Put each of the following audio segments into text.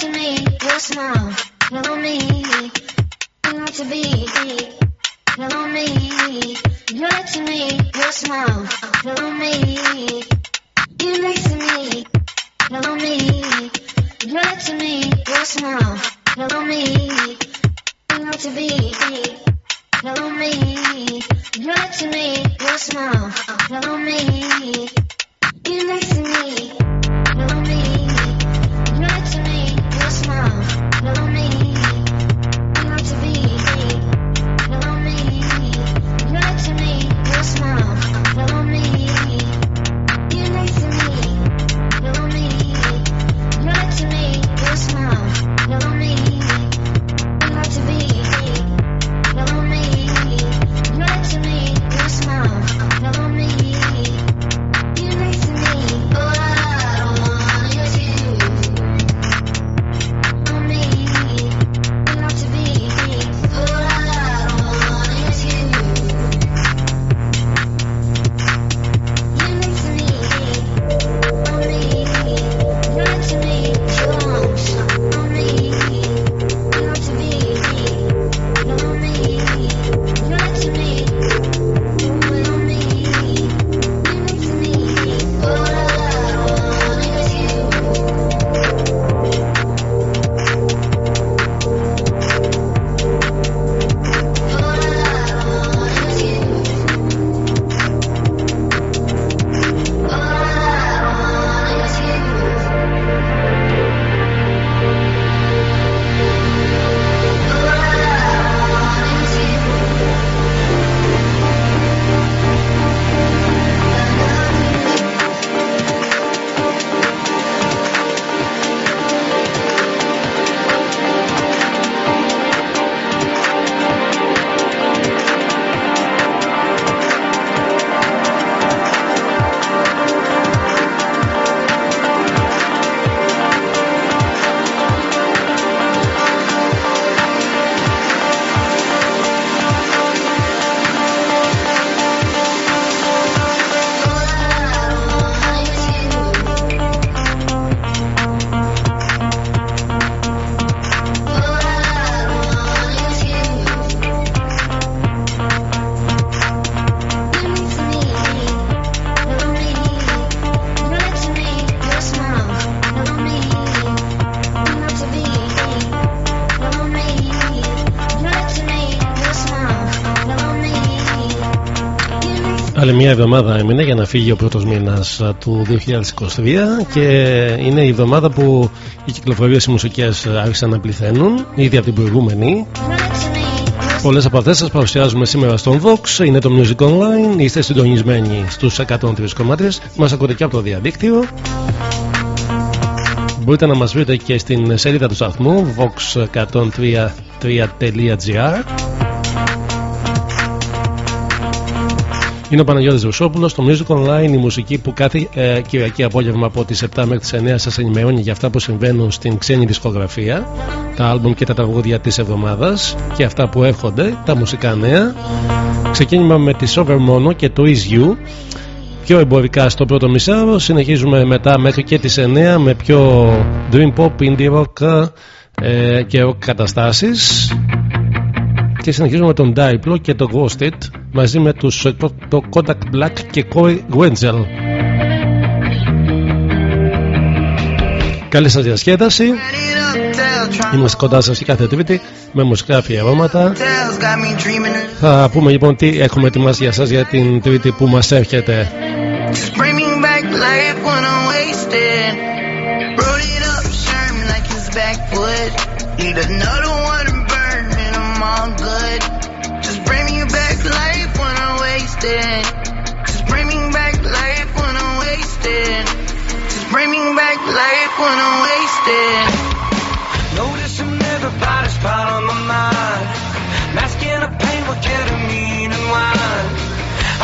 to me, your smile, hello me. You want to be, hello me. you're to me, your smile, hello me. Μια εβδομάδα έμεινε για να φύγει ο πρώτος μήνας α, του 2023 και είναι η εβδομάδα που οι κυκλοφορίες οι μουσικές άρχισαν να πληθαίνουν ήδη από την προηγούμενη. Πολλές από αυτές σας παρουσιάζουμε σήμερα στον Vox, είναι το Music Online, είστε συντονισμένοι στους 103,3, μας ακούτε και από το διαδίκτυο. Μπορείτε να μας βρείτε και στην σελίδα του σταθμού vox103.gr Είναι ο Παναγιώτης Ρουσόπουλος στο Music Online, η μουσική που κάθε ε, Κυριακή απόγευμα από τις 7 μέχρι τις 9 σας ενημερώνει για αυτά που συμβαίνουν στην ξένη δισκογραφία, τα άλμπουμ και τα τραγούδια της εβδομάδας και αυτά που έρχονται, τα μουσικά νέα. Ξεκίνημα με τη Sober Mono και το Is You. Πιο εμπορικά στο πρώτο μισάρο, συνεχίζουμε μετά μέχρι και τις 9 με πιο dream pop, indie rock ε, και rock καταστάσεις και συνεχίζουμε με τον Diplo και το Ghosted μαζί με τους το, το Kodak Black και Corey Wenzel. Καλή σας διασκέδαση. Είμαστε κοντά σας και κάθε τρίτη με μουσικά αφιερώματα. Θα πούμε λοιπόν τι έχουμε ετοιμάσει για σας για την τρίτη που μας έρχεται. Just bring when I'm wasted. Noticing everybody's spot on my mind. Masking the pain with ketamine and wine.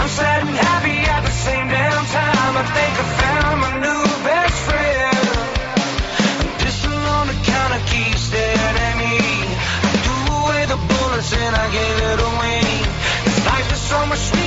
I'm sad and happy at the same damn time. I think I found my new best friend. I'm dissing on the counter, keep staring at me. I threw away the bullets and I gave it away. This life is so much sweeter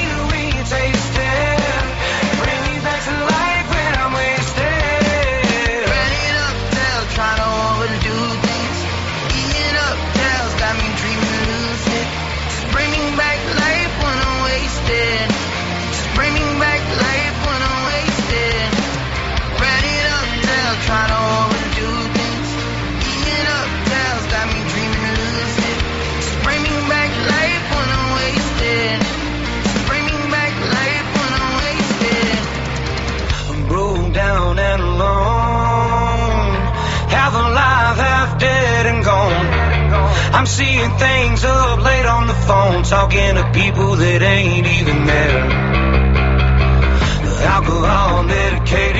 I'm seeing things up late on the phone, talking to people that ain't even there. Alcohol medicated,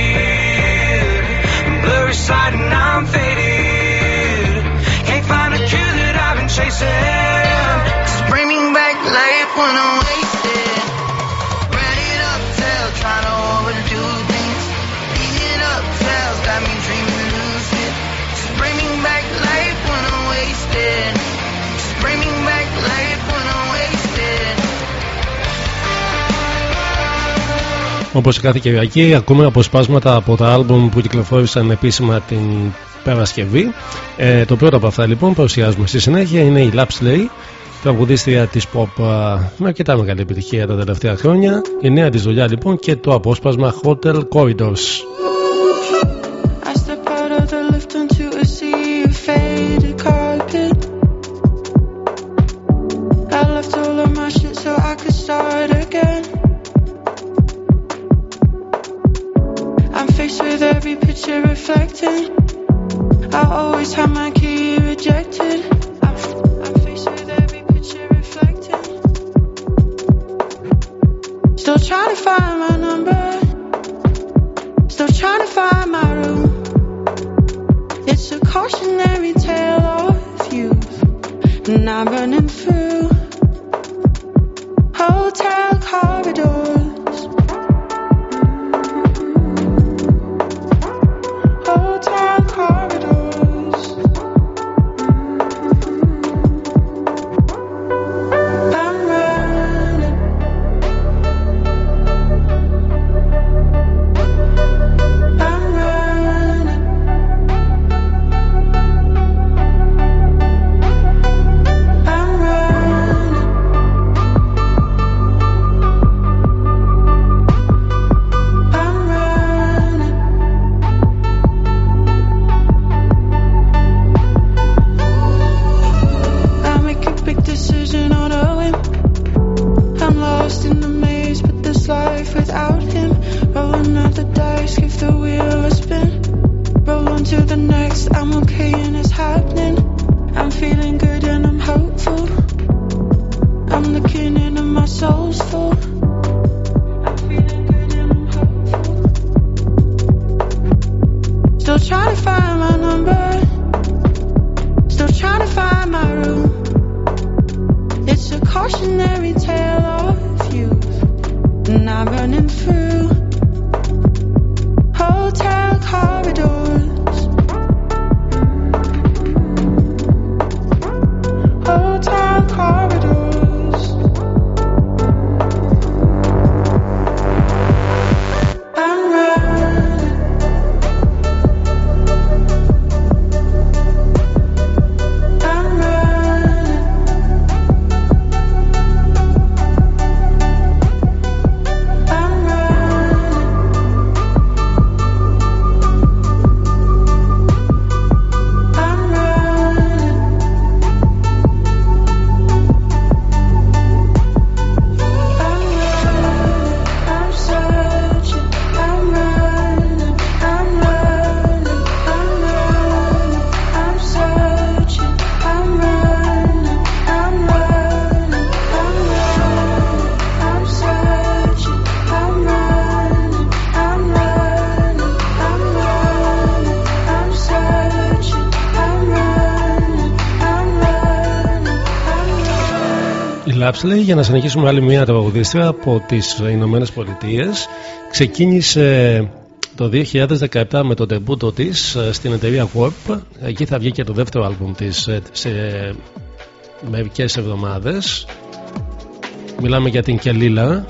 blurry sight and I'm faded. Can't find a cure that I've been chasing. Just bring me back life when I'm Όπως κάθε Κυριακή ακούμε αποσπάσματα από τα άλμπουμ που κυκλοφόρησαν επίσημα την Παρασκευή. Ε, το πρώτο από αυτά λοιπόν παρουσιάζουμε στη συνέχεια είναι η Lapsley, τραγουδίστρια της pop α, με αρκετά μεγάλη επιτυχία τα τελευταία χρόνια. Η νέα της δουλειά λοιπόν και το απόσπασμα Hotel Corridors. Every picture reflecting. I always have my key rejected. I'm, I'm faced with every picture reflecting. Still trying to find my number. Still trying to find my room. It's a cautionary tale of youth, and I'm running through hotel corridors. Lapsley για να συνεχίσουμε άλλη μια τραγουδίστρια από τις Ηνωμένες Πολιτείες. ξεκίνησε το 2017 με το τεμπούτο της ε, στην εταιρεία Warp. Εκεί θα βγει και το δεύτερο άλμπουμ της ε, σε μερικές εβδομάδες. Μιλάμε για την Κελίλα.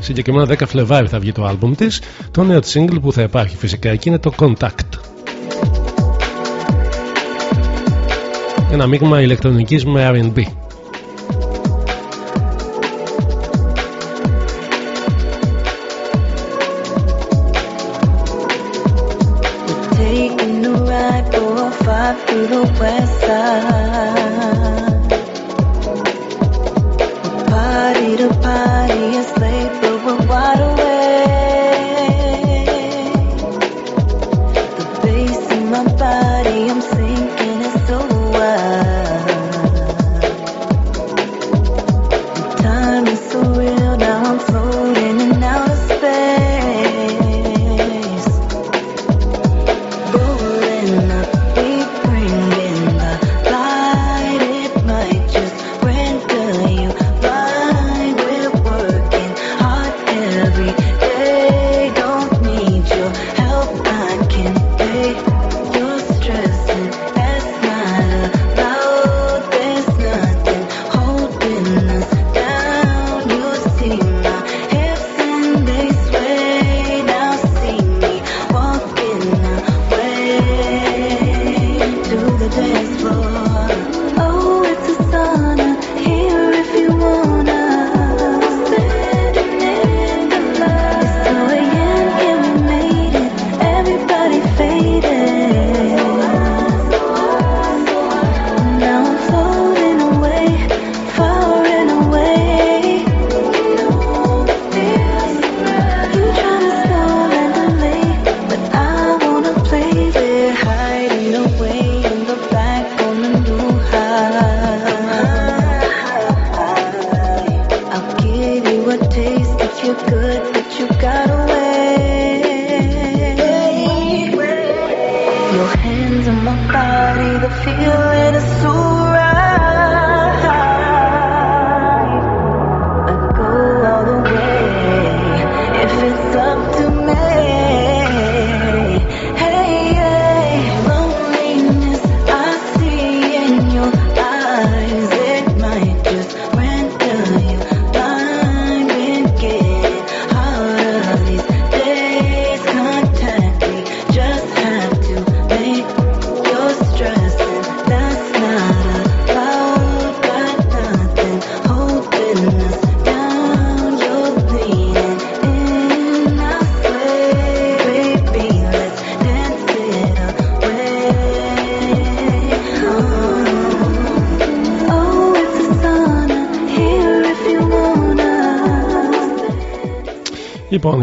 Συγκεκριμένα 10 Φλεβάρι θα βγει το άλμπουμ της. Το νέο της single που θα υπάρχει φυσικά εκεί είναι το Contact ένα μείγμα ηλεκτρονικής με R&B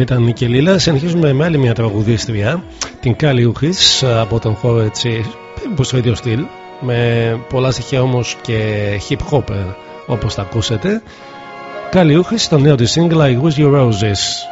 ήταν η Κελίλα. Συνεχίζουμε με άλλη μια τραγουδίστρια, την Κάλι από τον χώρο έτσι, περίπου στο ίδιο στυλ, με πολλά στοιχεία όμως και hip hop όπως τα ακούσετε. Κάλι το νέο της single I Wish Your Roses.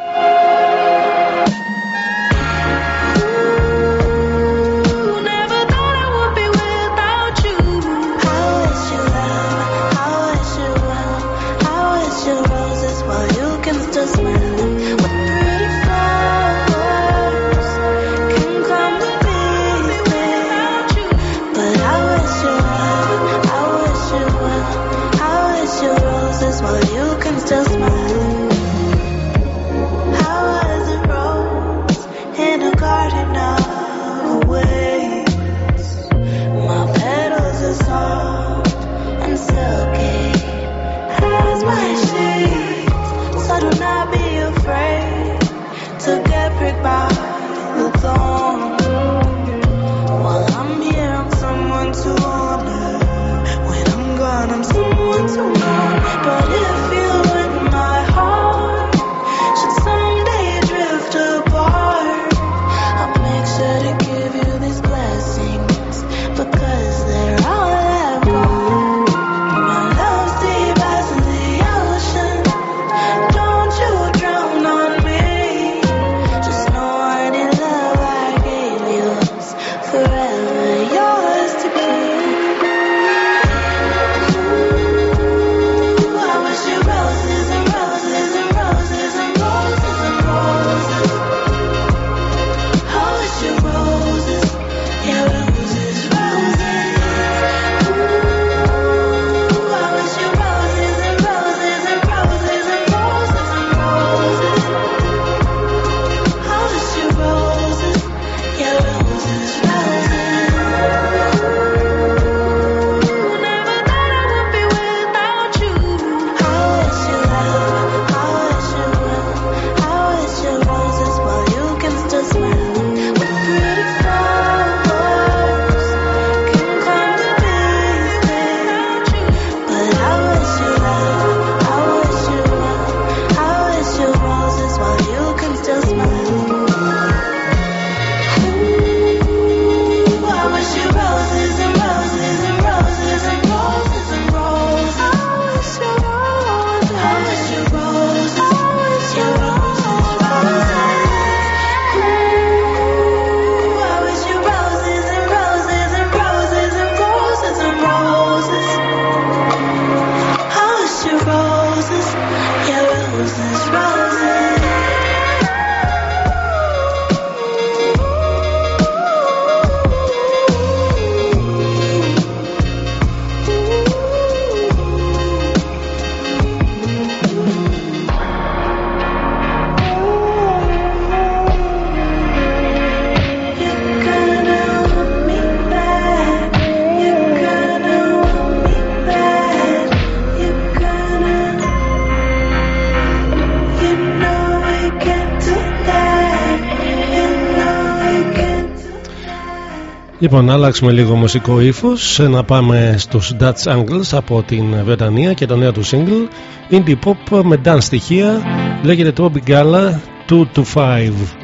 Λοιπόν, αλλάξουμε λίγο μουσικό ύφος. Ε, να πάμε στους Dutch Angles από την Βρετανία και το νέο του single. Indie pop με dance στοιχεία. Λέγεται Toby Gala 2 to 5.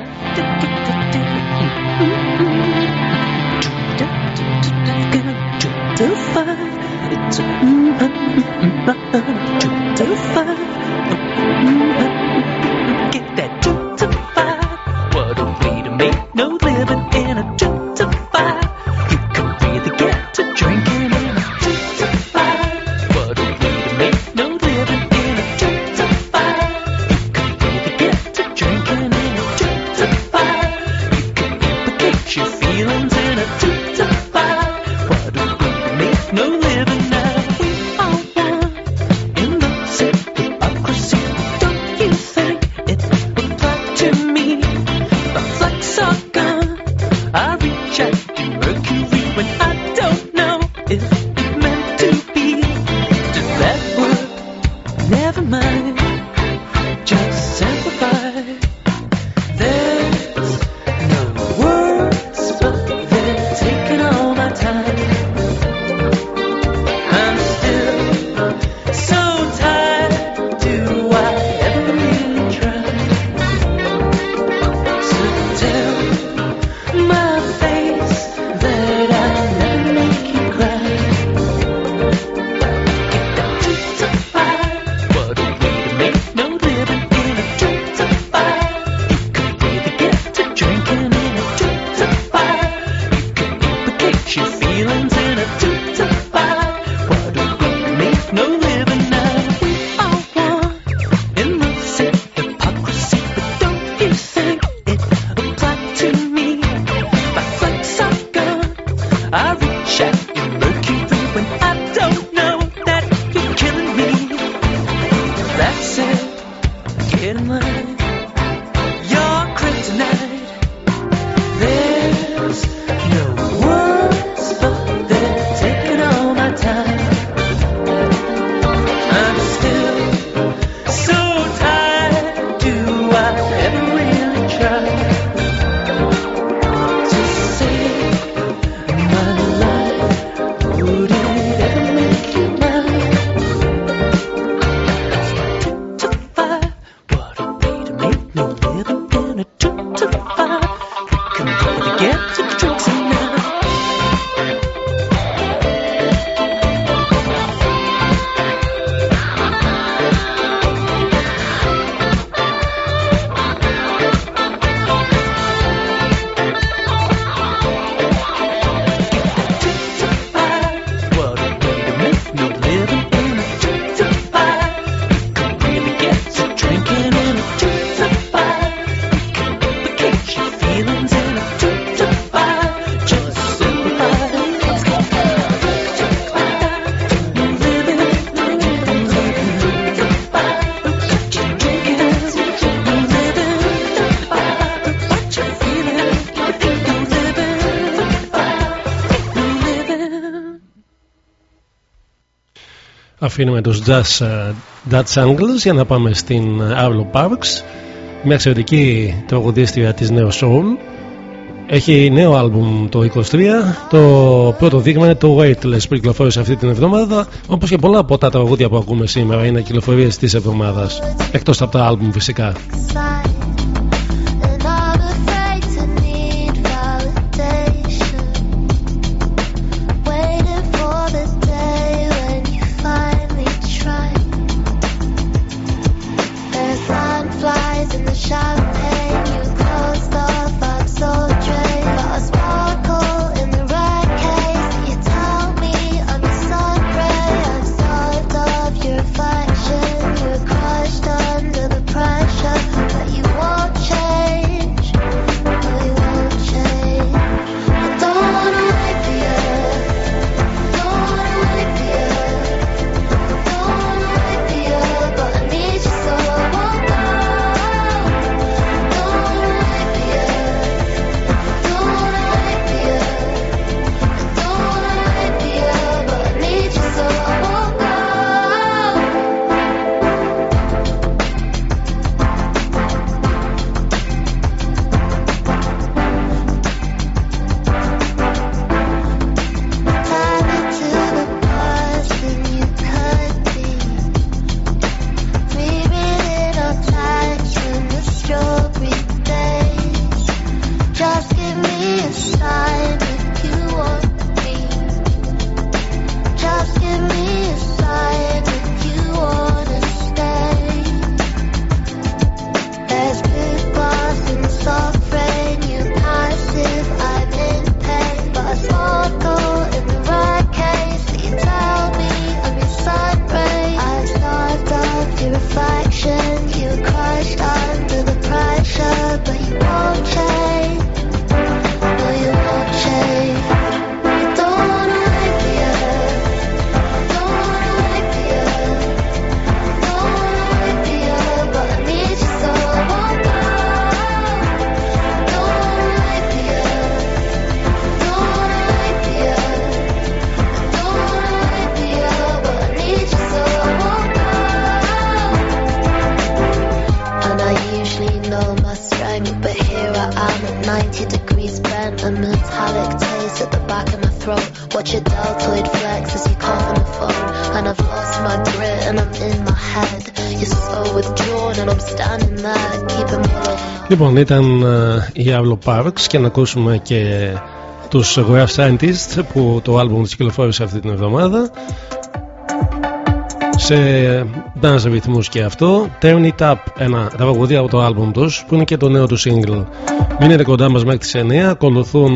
αφήνουμε τους Jazz ε, Dutch Angles για να πάμε στην ε, Arlo Parks. Μια εξαιρετική τραγουδίστρια της Neo Σόλ, έχει νέο άλμπουμ το 23 το πρώτο δείγμα είναι το Weightless που κυκλοφόρησε αυτή την εβδομάδα. Όπως και πολλά από τα τραγούδια που ακούμε σήμερα είναι κυκλοφορίες της εβδομάδας. Εκτός από τα άλμπουμ φυσικά. Λοιπόν, ήταν ε, η Avlo Parks και να ακούσουμε και τους Graph Scientists που το άλμπουμ τους κυκλοφόρησε αυτή την εβδομάδα. Σε dance ρυθμούς και αυτό Turn It Up, ένα τραγουδί από το άλμπουμ τους που είναι και το νέο του single. Μείνετε κοντά μας μέχρι τις 9 ακολουθούν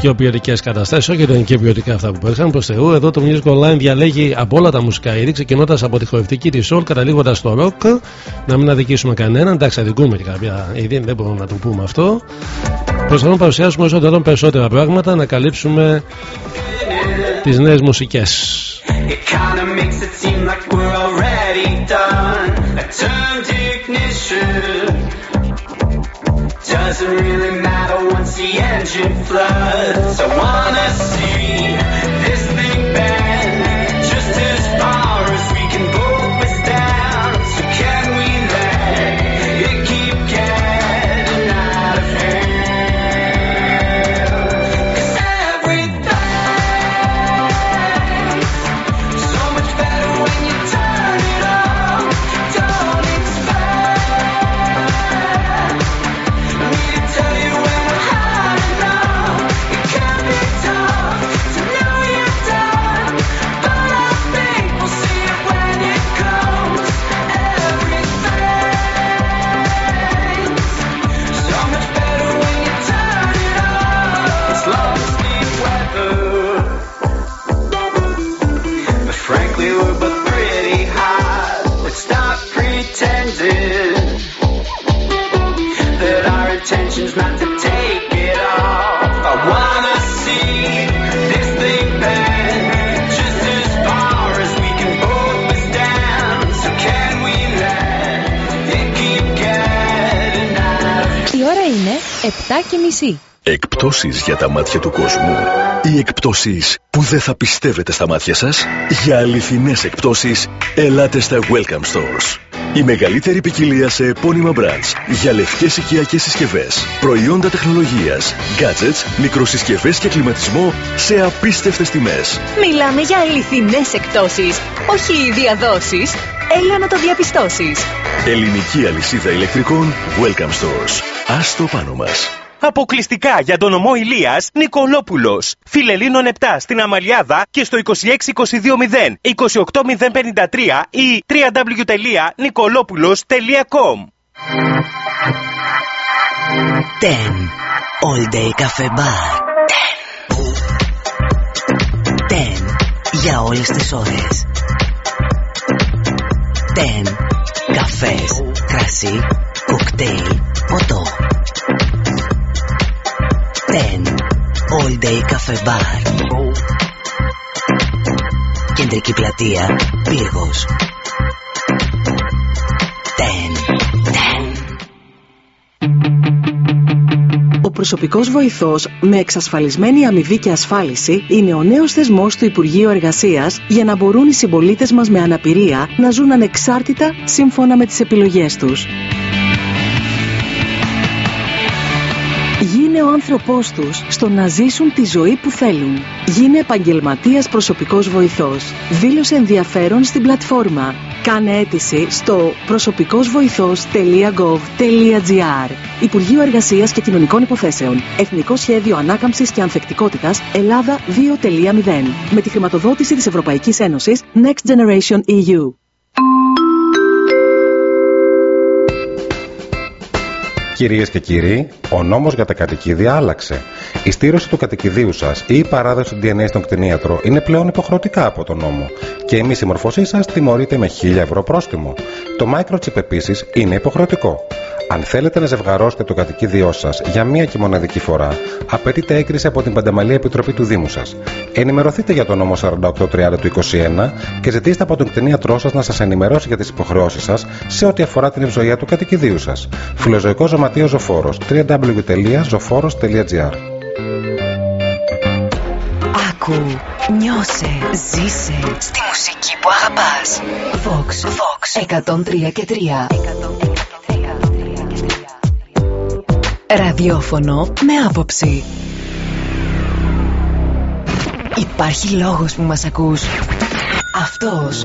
πιο ποιοτικές καταστάσεις, όχι ότι είναι και ποιοτικά αυτά που παίξαν προς Θεού. Εδώ το Music Online διαλέγει από όλα τα μουσικά είδη, ξεκινώντας από τη χορευτική της soul, καταλήγοντας στο rock. Να μην αδικήσουμε κανέναν. Εντάξει, αδικούμε και κάποια είδη, δεν μπορούμε να το πούμε αυτό. Προσπαθούμε να παρουσιάσουμε όσο δυνατόν περισσότερα πράγματα, να καλύψουμε τις νέες μουσικές. It kinda makes it seem like we're already done. I turned ignition. Doesn't really matter once the engine floods. I wanna see 7 και μισή. Εκπτώσεις για τα μάτια του κόσμου. Οι εκπτώσεις που δεν θα πιστεύετε στα μάτια σας. Για αληθινές εκπτώσεις, ελάτε στα Welcome Stores. Η μεγαλύτερη ποικιλία σε επώνυμα brands για λευκές οικιακές συσκευές, προϊόντα τεχνολογίας, gadgets, μικροσυσκευές και κλιματισμό σε απίστευτες τιμές. Μιλάμε για αληθινές εκπτώσεις, όχι διαδόσεις. Έλα να το διαπιστώσεις. Ελληνική αλυσίδα ηλεκτρικών Welcome Stores. Ας το πάνω μας. Αποκλειστικά για τον ομό Ηλίας Νικολόπουλος. Φιλελίνων 7 στην Αμαλιάδα και στο 26220 28053 ή www.nicolopoulos.com 10. All Day Cafe Bar. 10. 10. Για όλες τις ώρες. 10. Καφές, κρασί, κοκτέιλ, ποτό. 10. All Day Cafe Bar. Κεντρική πλατεία, Πύργος. 10. 10. Ο προσωπικός βοηθός με εξασφαλισμένη αμοιβή και ασφάλιση είναι ο νέος θεσμός του Υπουργείου Εργασίας για να μπορούν οι συμπολίτες μας με αναπηρία να ζουν ανεξάρτητα σύμφωνα με τις επιλογές τους. Γίνε ο άνθρωπός τους στο να ζήσουν τη ζωή που θέλουν. Γίνε επαγγελματίας προσωπικός βοηθός. Δήλωσε ενδιαφέρον στην πλατφόρμα. Κάνε αίτηση στο προσωπικόςβοηθός.gov.gr Υπουργείο Εργασίας και Κοινωνικών Υποθέσεων. Εθνικό Σχέδιο Ανάκαμψης και Ανθεκτικότητας Ελλάδα 2.0. Με τη χρηματοδότηση της Ευρωπαϊκής Ένωσης Next Generation E EU. Κυρίες και κύριοι, ο νόμος για τα κατοικίδια άλλαξε. Η στήρωση του κατοικιδίου σας ή η παράδοση του DNA στον κτηνίατρο είναι πλέον υποχρεωτικά από τον νόμο. Και η μη συμμορφωσή σας τιμωρείται με 1000 ευρώ πρόστιμο. Το microchip επίσης είναι υποχρεωτικό. Αν θέλετε να ζευγαρώσετε το κατοικίδιό σας για μία και μοναδική φορά, απαιτείται έγκριση από την Πανταμαλή Επιτροπή του Δήμου σας. Ενημερωθείτε για τον νόμο 4830 του 21 και ζητήστε από τον κτηνίατρό σας να σας ενημερώσει για τις υποχρεώσεις σας σε ό,τι αφορά την ευζοία του κατοικιδίου σας. Φιλοζωικό Ζωματείο Ζωφόρος www.zoforos.gr Άκου, νιώσε, ζήσε στη μουσική που αγαπάς. Vox, Vox 103 και 3. Ραδιόφωνο με άποψη. Υπάρχει λόγος που μας ακούς. Αυτός.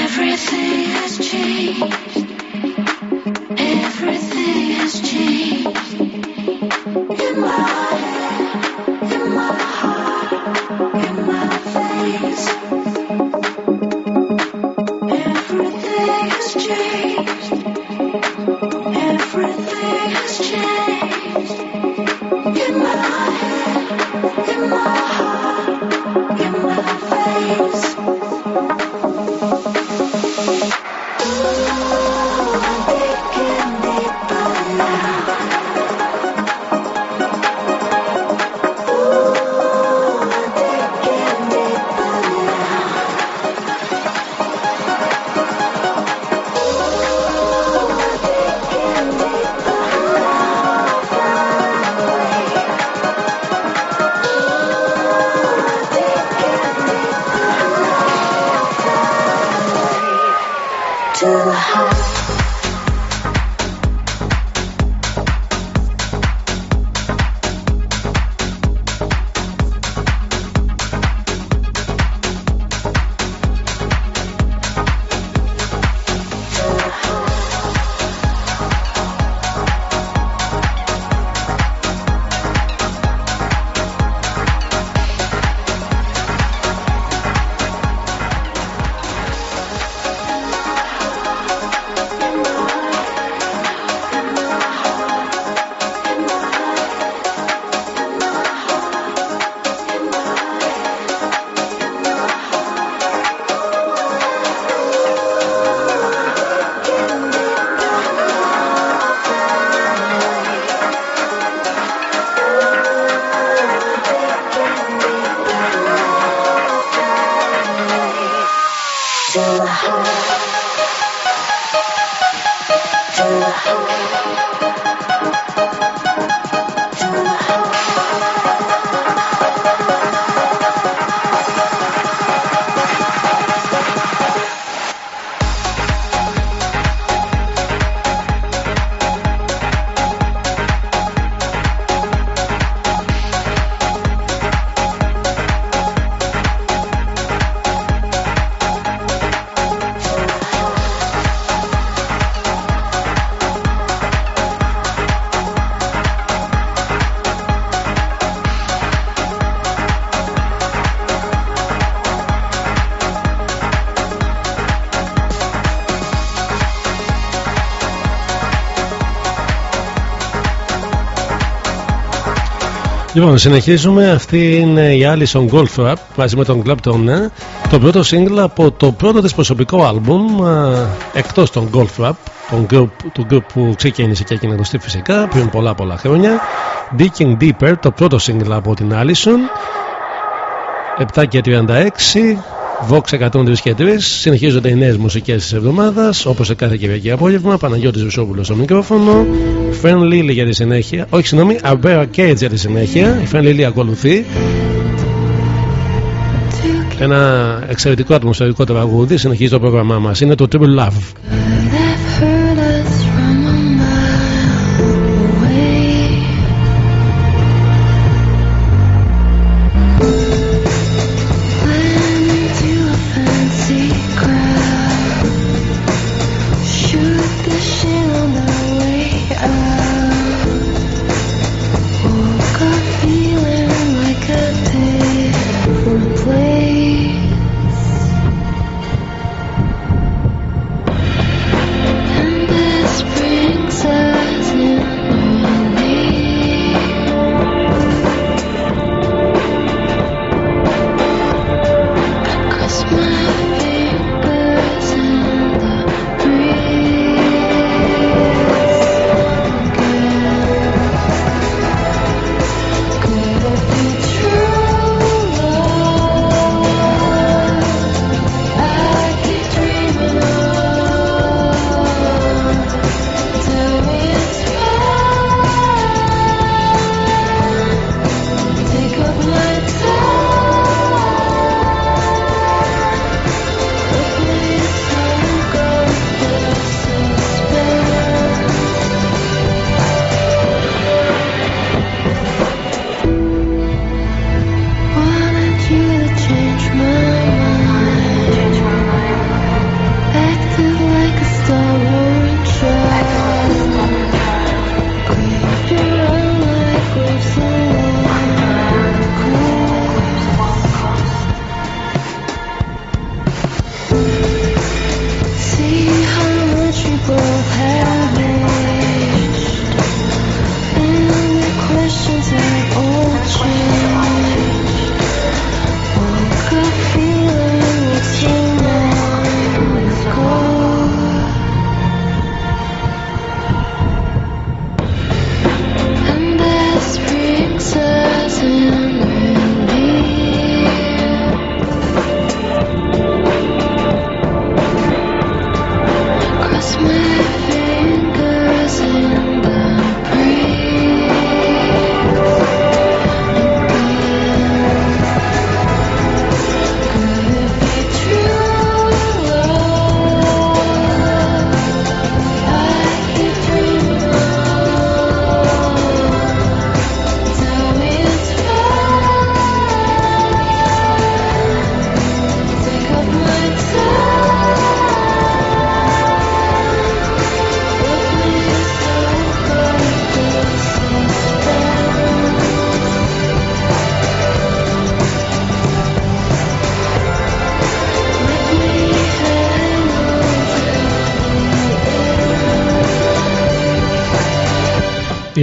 Λοιπόν, συνεχίζουμε. Αυτή είναι η Alison Goldfrapp μαζί με τον Clapton. ε. Το πρώτο single από το πρώτο της προσωπικό άλμπουμ ε, εκτός των Goldfrapp, τον group, του group που ξεκίνησε και έγινε γνωστή φυσικά πριν πολλά πολλά χρόνια. Digging Deeper, το πρώτο single από την Alison. 7 και 36. Vox 103 και 3. Συνεχίζονται οι νέες μουσικές της εβδομάδας, όπως σε κάθε Κυριακή απόγευμα. Παναγιώτης Βουσόπουλος στο μικρόφωνο. Φεν Λίλι για τη συνέχεια. Όχι, συγγνώμη, Αμπέρα Κέιτ για τη συνέχεια. Η Φεν Λίλι ακολουθεί. Ένα εξαιρετικό ατμοσφαιρικό τραγούδι συνεχίζει το πρόγραμμά μας. Είναι το Triple Love.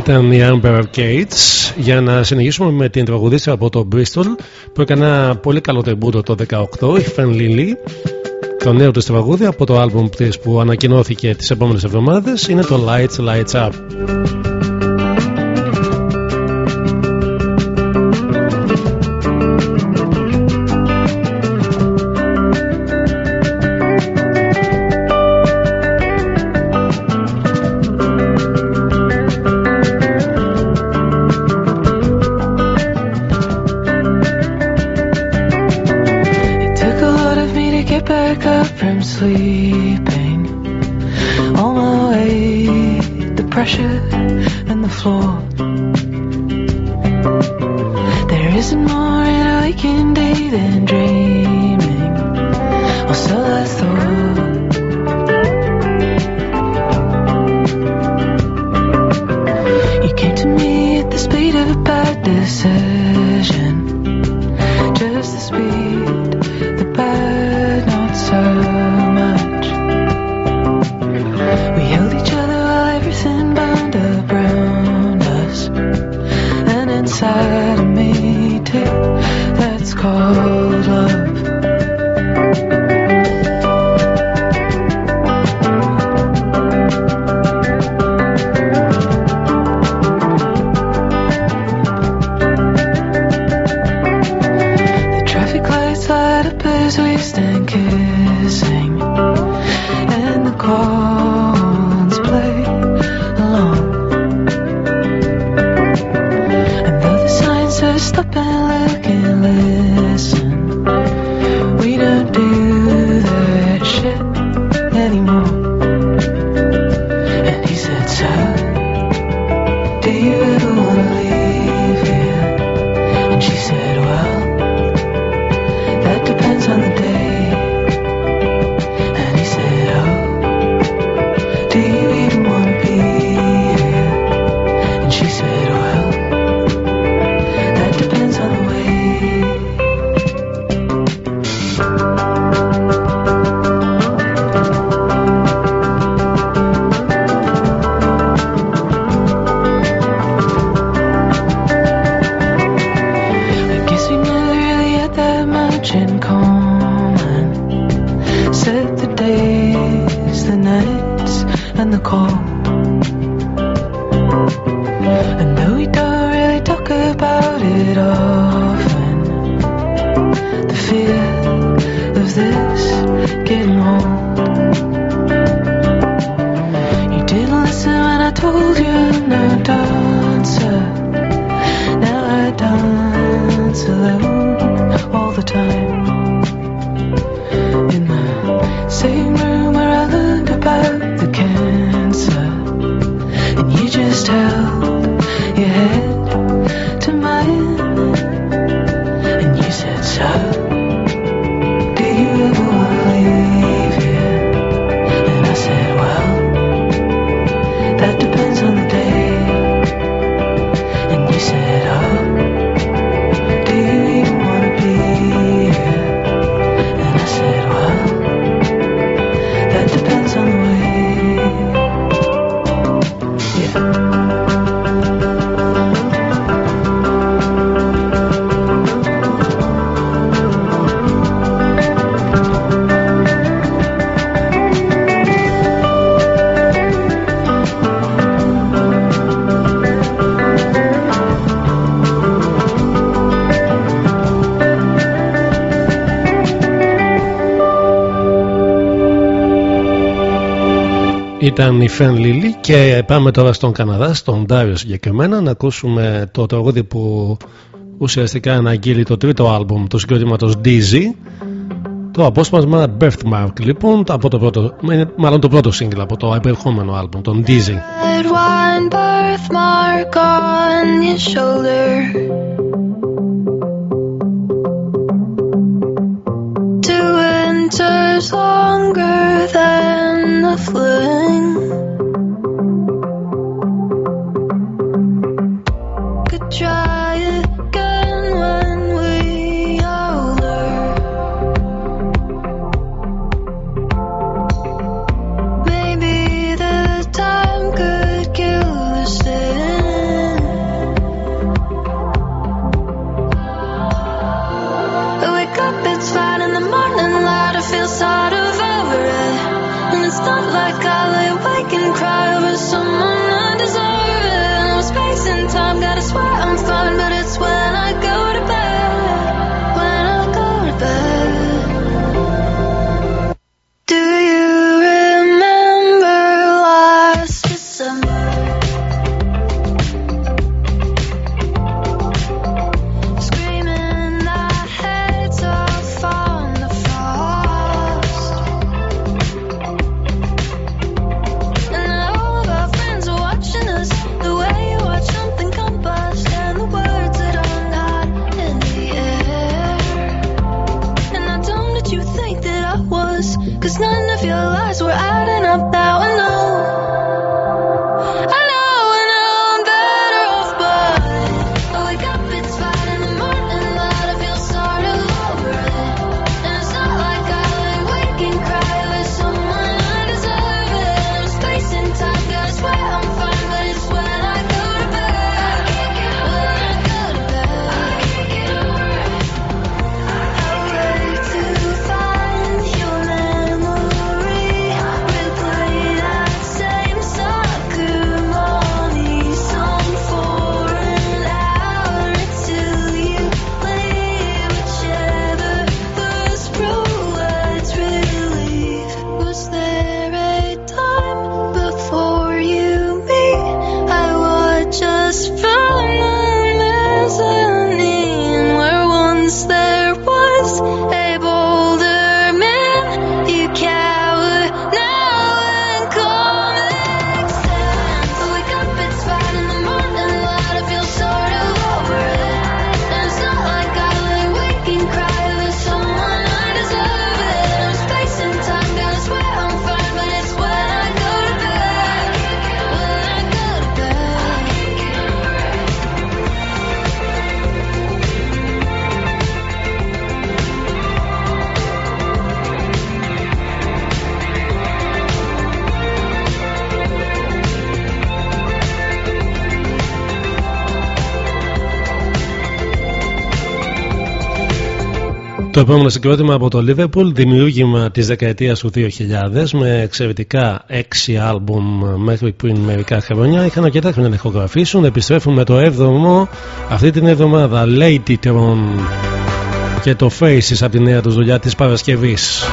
Ήταν η Amber Cates για να συνεχίσουμε με την τραγουδίστρια από το Bristol που έκανε ένα πολύ καλό τεμπούτο το 18 η Φεν Λίλι το νέο του τραγούδι από το άλμπουμ της που ανακοινώθηκε τις επόμενες εβδομάδες είναι το Lights Lights Up. Chasing more in a waking day than dreaming. Or so I thought. ήταν η Φεν Λίλι και πάμε τώρα στον Καναδά, στον Ντάριο συγκεκριμένα, να ακούσουμε το τραγούδι που ουσιαστικά αναγγείλει το τρίτο άλμπουμ του συγκροτήματος Dizzy. Το απόσπασμα Birthmark λοιπόν, από το πρώτο, μάλλον το πρώτο σύγκλι από το επερχόμενο άλμπουμ, τον Dizzy. Το επόμενο συγκρότημα από το Λίβεπολ δημιούργημα της δεκαετίας του 2000 με εξαιρετικά έξι άλμπουμ μέχρι πριν μερικά χρόνια. Είχαν αρκετά χρόνια να ηχογραφήσουν. Επιστρέφουν με το 7ο αυτή την εβδομάδα. Lady Tron και το face από τη νέα τους δουλειά της Παρασκευής.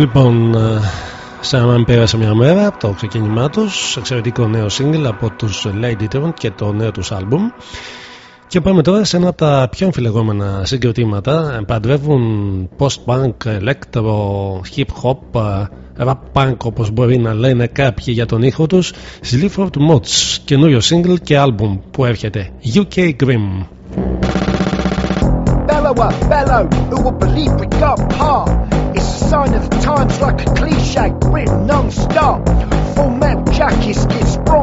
Λοιπόν, ε, σαν να μην πέρασε μια μέρα από το ξεκίνημά τους, εξαιρετικό νέο single από τους Lady Tron και το νέο τους άλμπουμ. Και πάμε τώρα σε ένα από τα πιο αμφιλεγόμενα συγκροτήματα. Παντρεύουν post-punk, electro, hip-hop, ε, rap punk όπως μπορεί να λένε κάποιοι για τον ήχο τους. Sleaford Mods, καινούριο single και άλμπουμ που έρχεται. UK Grim. bellower, bellow, who will believe we got heart? Sign of the times like a cliche, written non-stop. Full metal jackets sprung,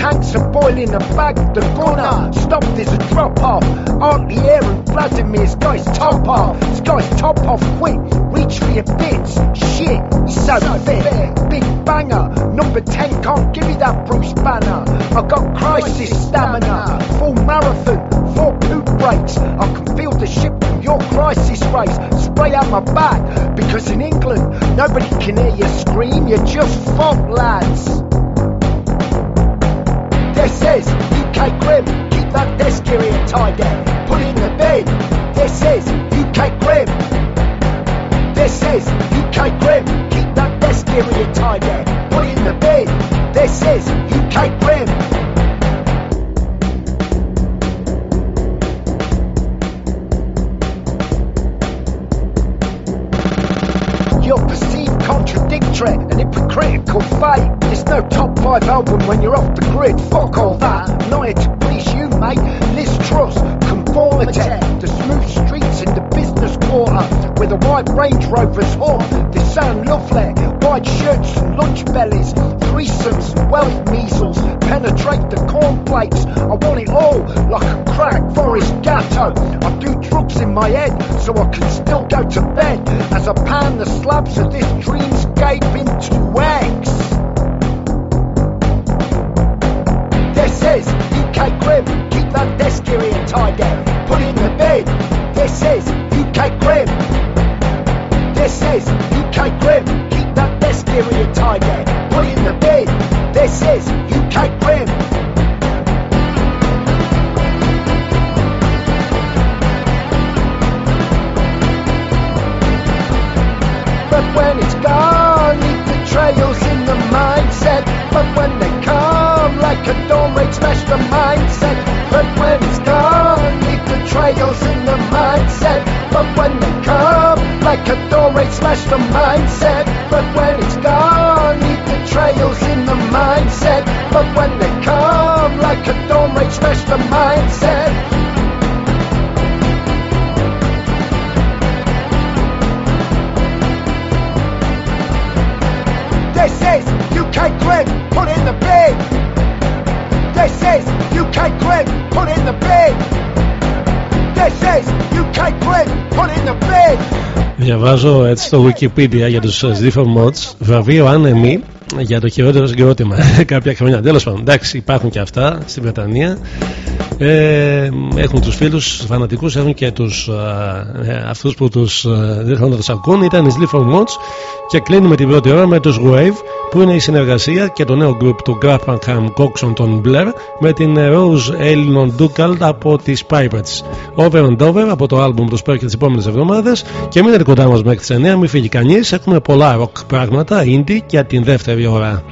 tanks are boiling a bag, the gunner. Stop, there's a drop off. Auntie Air and Vladimir's guy's top off. This guy's top off quick, reach for your bits. Shit, he's so, fit. Big banger, number 10 can't give me that Bruce Banner. I got crisis stamina, full marathon, four poop breaks. I can feel the ship from your crisis race. Spray out my back, because in England, nobody can hear you scream, you're just fog lads. This is UK Grim, keep that desk area tidy, put it in the bin. This is UK Grim. This is UK Grim, keep that desk area tidy, put it in the bin. This is UK Grim. Contradictory and hypocritical fate. There's no top five album when you're off the grid. Fuck all that. Not here to please you, mate. Liz Truss, conformity. The smooth streets in the business quarter with a white Range Rover's horn. They sound lovely. White shirts and lunch bellies. Threesomes and wealth measles. Penetrate the cornflakes. I want it all like a crack forest gatto. I do drugs in my head so I can still go to bed as I pan the slabs of this dreamscape into eggs. This is UK Grim. Keep that desk area tidy. Put it in the bin. This is UK Grim. This is UK Grim. Keep that desk area tidy. Put in the bin. This is UK Grim. But when it's gone, leave the trails in the mindset. But when they come, like a dawn raid, smash the mindset. But when it's gone, trails in the mindset. But when they come, like a door, raid, smash the mindset. But when it's gone, leave the trails in the mindset. But when they come, like a door, raid, smash the mindset. This is is UK Grid, put in the bin. This is UK Grid, put in the bin. Διαβάζω έτσι στο Wikipedia για τους Ziffer Mods βραβείο άνεμι για το χειρότερο συγκρότημα κάποια χρόνια. Τέλος πάντων, εντάξει, υπάρχουν και αυτά στην Βρετανία. Ε, έχουν τους φίλους φανατικούς, έχουν και τους, ε, αυτούς που τους ε, δεν θέλουν να τους ακούν. Ήταν οι Ziffer Mods και κλείνουμε την πρώτη ώρα με τους Wave που είναι η συνεργασία και το νέο group του Graham Coxon των Blair με την Rose Ellen Ducal από τις Pirates. Over and Over από το album τους Σπέρ και τις επόμενες εβδομάδες και μείνετε κοντά μας μέχρι τις 9, μην φύγει κανείς. Έχουμε πολλά rock πράγματα, indie για την δεύτερη ώρα.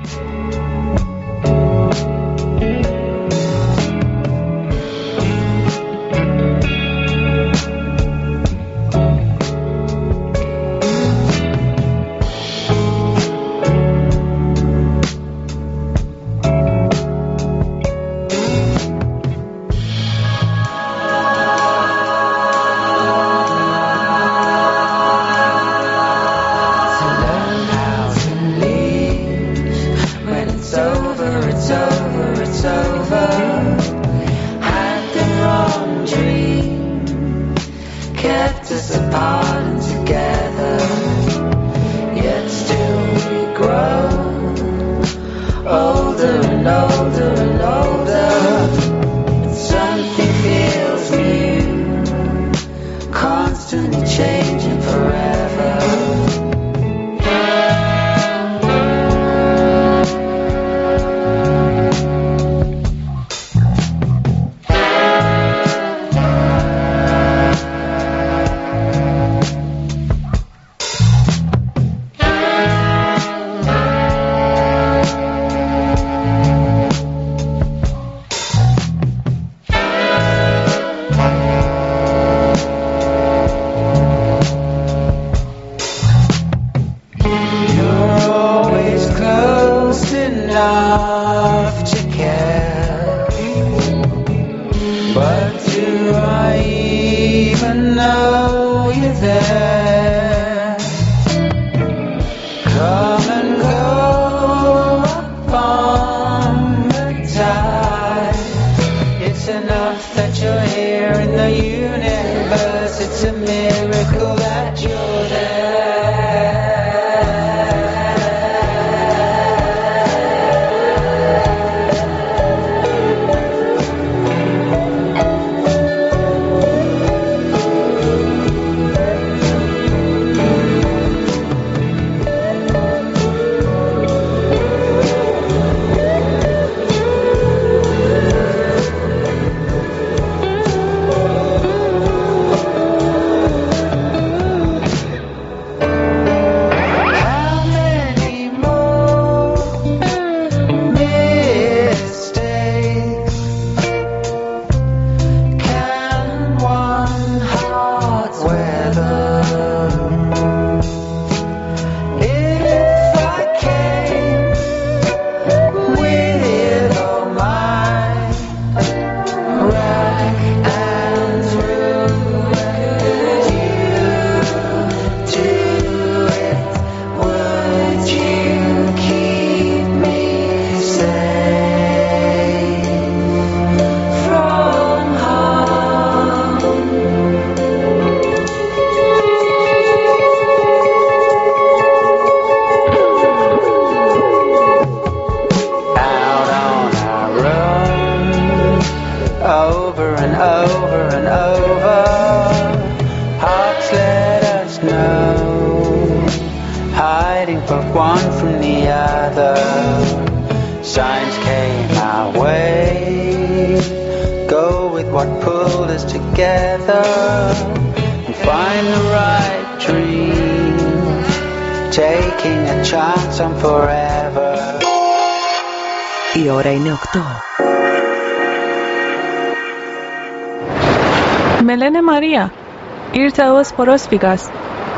Ήρθα ως πρόσφυγας.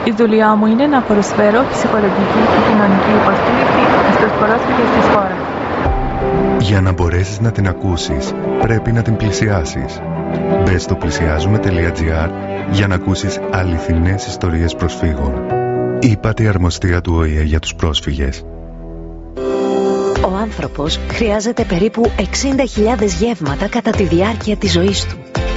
Η δουλειά μου είναι να προσφέρω ψυχολογική και κοινωνική υποστήριξη στους πρόσφυγες της χώρας. Για να μπορέσεις να την ακούσεις, πρέπει να την πλησιάσεις. Μπες στο πλησιάζουμε.gr για να ακούσεις αληθινές ιστορίες προσφύγων. Είπατε η αρμοστία του ΟΗΕ για τους πρόσφυγες. Ο άνθρωπος χρειάζεται περίπου 60.000 γεύματα κατά τη διάρκεια της ζωής του.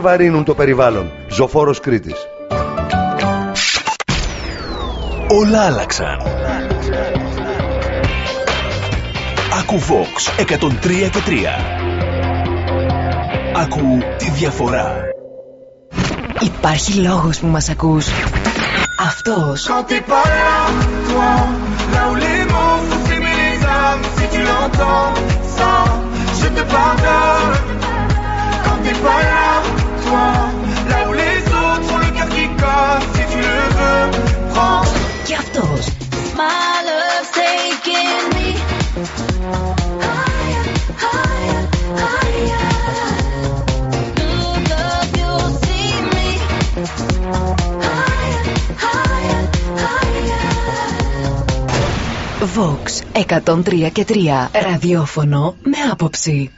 επιβαρύνουν το περιβάλλον. Ζωφόρος Κρήτης. Όλα άλλαξαν. Άκου Vox 103 και 3. Άκου τη διαφορά. Υπάρχει λόγος που μας ακούς. Αυτός. Quand t'es pas là, toi, là où les mots font s'aimer les âmes, si tu l'entends, ça, je te pardonne. Quand t'es pas là, toi, là où les autres ont le cœur qui colle, si tu le veux, prends. Και αυτός. My love's taking me higher, higher, higher. Look up, you'll see me higher, higher, higher. Vox 103 και 3. Ραδιόφωνο με άποψη.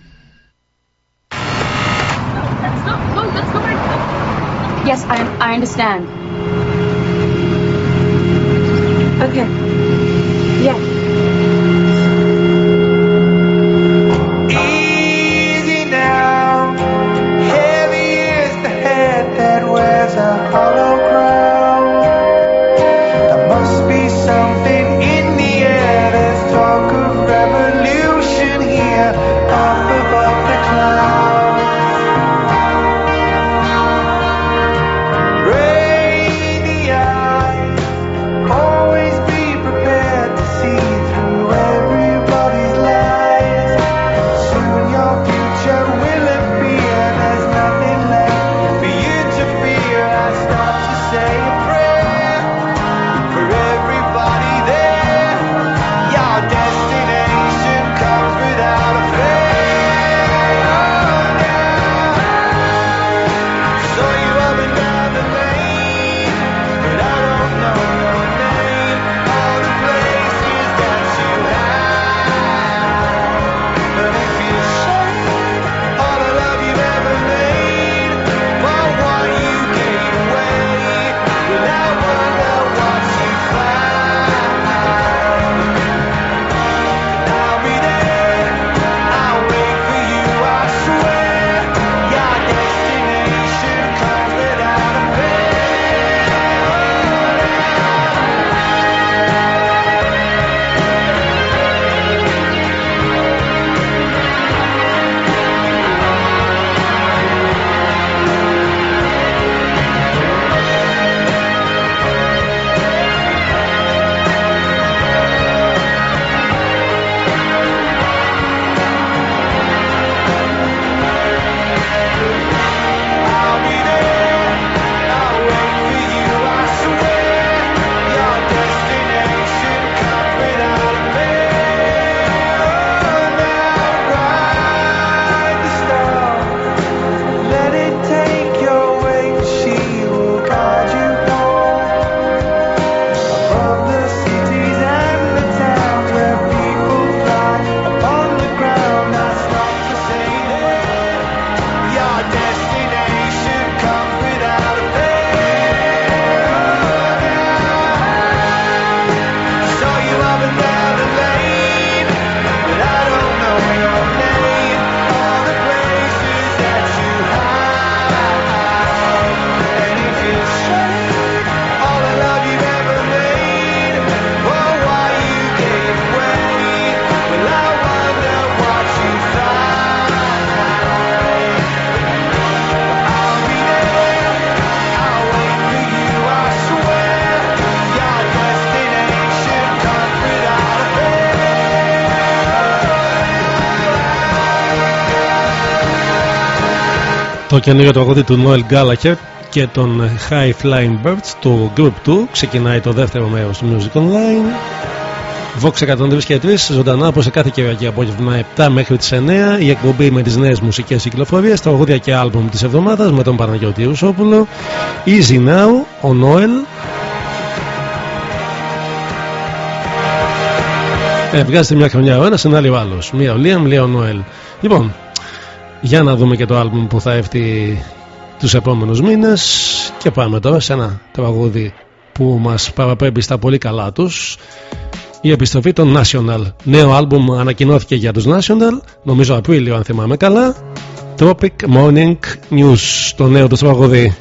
Yes, I, I understand. Okay. Yeah. Το καινούριο τραγούδι του Noel Gallagher και των High Flying Birds του Group 2 ξεκινάει το δεύτερο μέρος του Music Online. Vox 103 και 3 ζωντανά όπως σε κάθε Κυριακή απόγευμα 7 μέχρι τις 9 η εκπομπή με τις νέες μουσικές κυκλοφορίες, τραγούδια και άλμπουμ της εβδομάδας με τον Παναγιώτη Ρουσόπουλο Easy Now, ο Noel Ε, βγάζετε μια χρονιά ο ένας, ένα άλλη ο άλλος. Μία ο Λίαμ, μία ο Νοέλ. Λοιπόν, για να δούμε και το άλμπουμ που θα έρθει τους επόμενους μήνες. Και πάμε τώρα σε ένα τραγούδι που μας παραπέμπει στα πολύ καλά τους. Η επιστροφή των National. Νέο άλμπουμ ανακοινώθηκε για τους National, νομίζω Απρίλιο αν θυμάμαι καλά. Tropic Morning News, το νέο τους τραγούδι.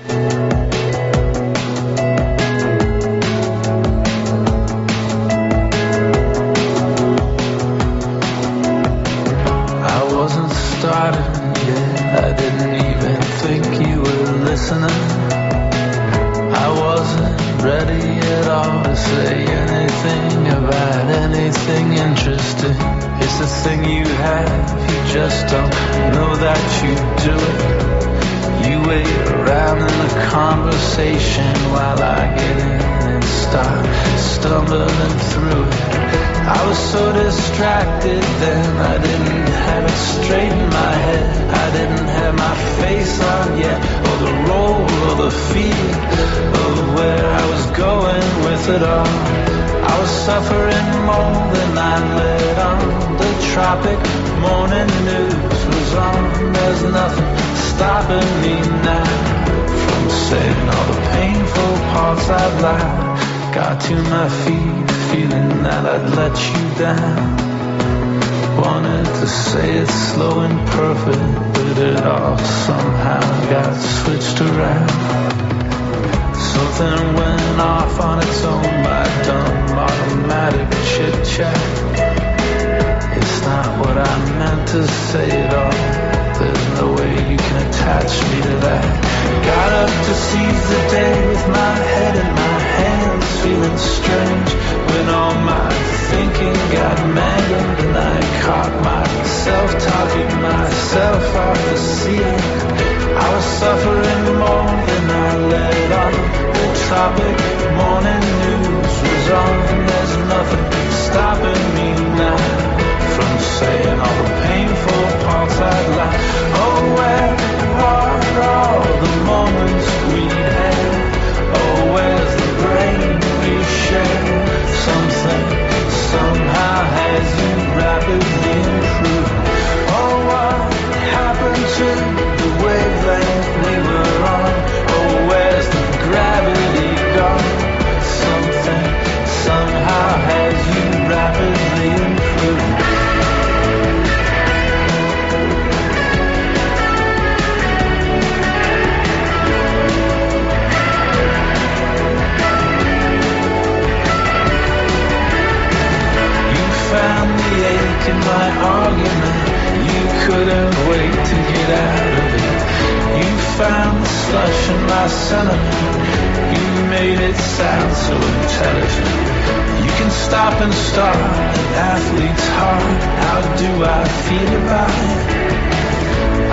Me now from saying all the painful parts I've lied. Got to my feet, feeling that I'd let you down. Wanted to say it slow and perfect, but it all somehow got switched around. Something went off on its own, my dumb automatic chit chat. It's not what I meant to say at all. No way you can attach me to that. Got up to seize the day with my head in my hands, feeling strange when all my thinking got mangled and I caught myself talking myself off the ceiling. I was suffering more than I let on. The tropic morning news was on. There's nothing stopping me now from saying all the painful parts I'd like. Oh, where are all the moments we had? Oh, where's the brain we share? Something somehow has you rapidly improved. Oh, what happened to the wavelength in my argument. You couldn't wait to get out of it. You found the slush in my sentiment. You made it sound so intelligent. You can stop and start an athlete's heart. How do I feel about it?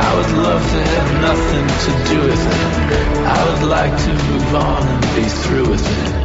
I would love to have nothing to do with it. I would like to move on and be through with it.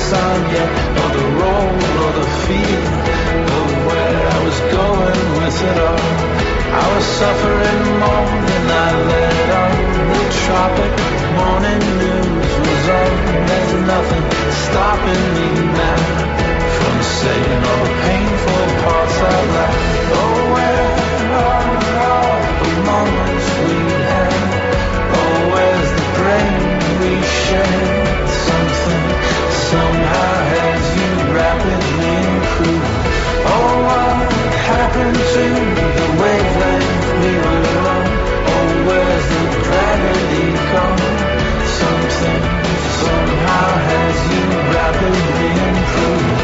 Face on yet, or the role, or the feel of where I was going with it all. I was suffering more than I let on. The tropic morning news was on. There's nothing stopping me now from saying all the painful parts I like. Oh, where are all the moments we had? Oh, where's the brain we shared? rapidly. Oh, what happened to the wavelength we were on? Oh, where's the gravity gone? Something somehow has you rapidly improved.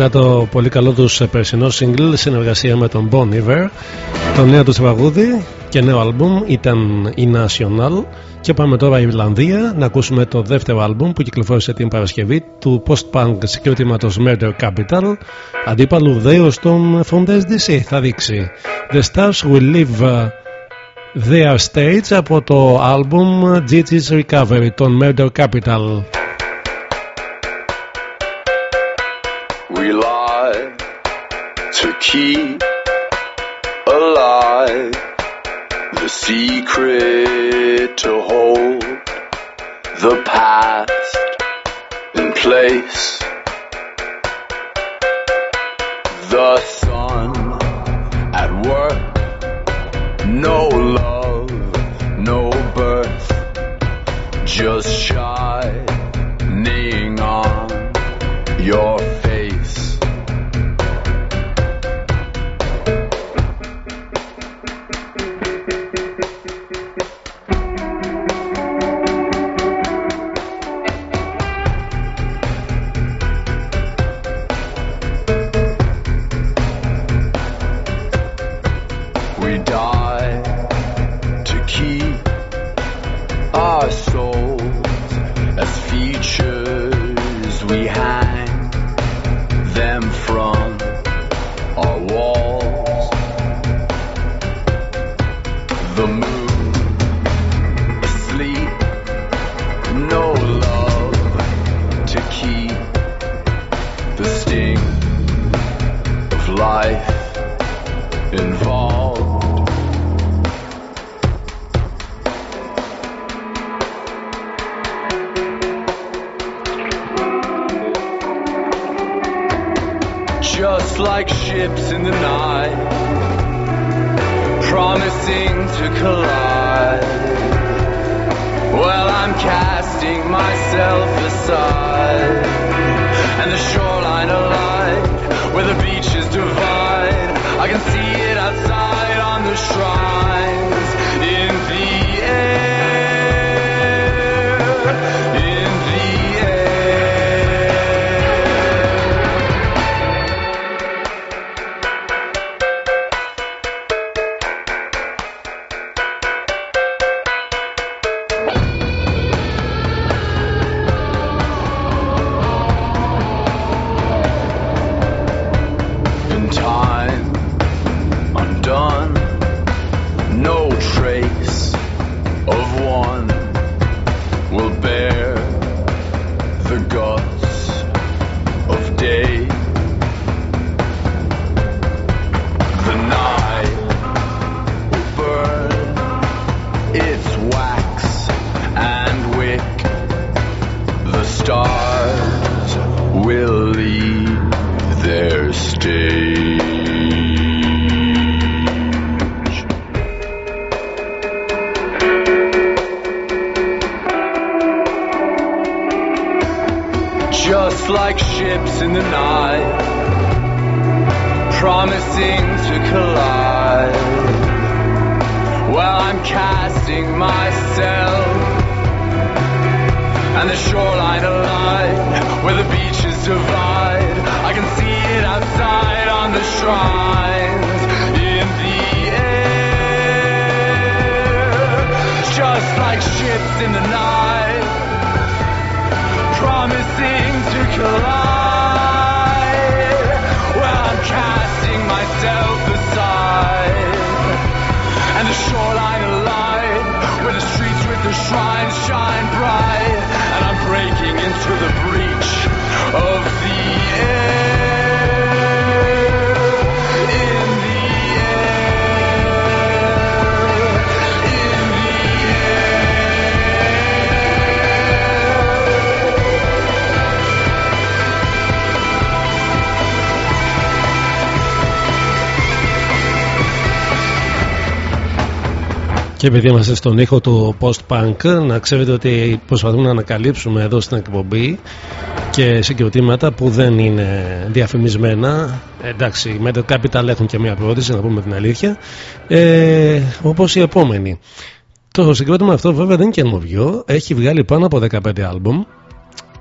Μετά το πολύ καλό τους περσινό single συνεργασία με τον Bon Iver. Το νέο τους τραγούδι και νέο άλμπουμ ήταν η National. Και πάμε τώρα Ιρλανδία να ακούσουμε το δεύτερο άλμπουμ που κυκλοφόρησε την Παρασκευή του post-punk συγκροτήματος Murder Capital αντίπαλου δέος των Founders DC θα δείξει. The Stars Will Live uh, Their Stage από το άλμπουμ Gigi's Recovery των Murder Capital keep alive the secret to hold the past in place. The sun at work, no love, no birth, just shining on your Just like ships in the night, promising to collide. Well, I'm casting myself aside, and the shoreline alive, where the beaches divide. I can see it outside on the shrines Και επειδή είμαστε στον ήχο του post-punk, να ξέρετε ότι προσπαθούμε να ανακαλύψουμε εδώ στην εκπομπή και συγκροτήματα που δεν είναι διαφημισμένα. Εντάξει, οι Metal Capital έχουν και μια πρόταση, να πούμε την αλήθεια. Ε, Όπως η επόμενη. Το συγκρότημα αυτό βέβαια δεν είναι καινούριο. Έχει βγάλει πάνω από 15 άλμπουμ.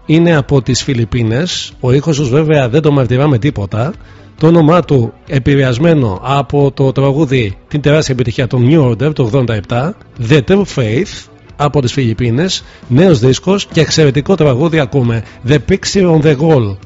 Είναι από τις Φιλιππίνες. Ο ήχος τους βέβαια δεν το μαρτυράμε τίποτα. Το όνομά του επηρεασμένο από το τραγούδι την τεράστια επιτυχία του New Order το 87 The True Faith από τις Φιλιππίνες. Νέος δίσκος και εξαιρετικό τραγούδι ακούμε. The Picture on the Wall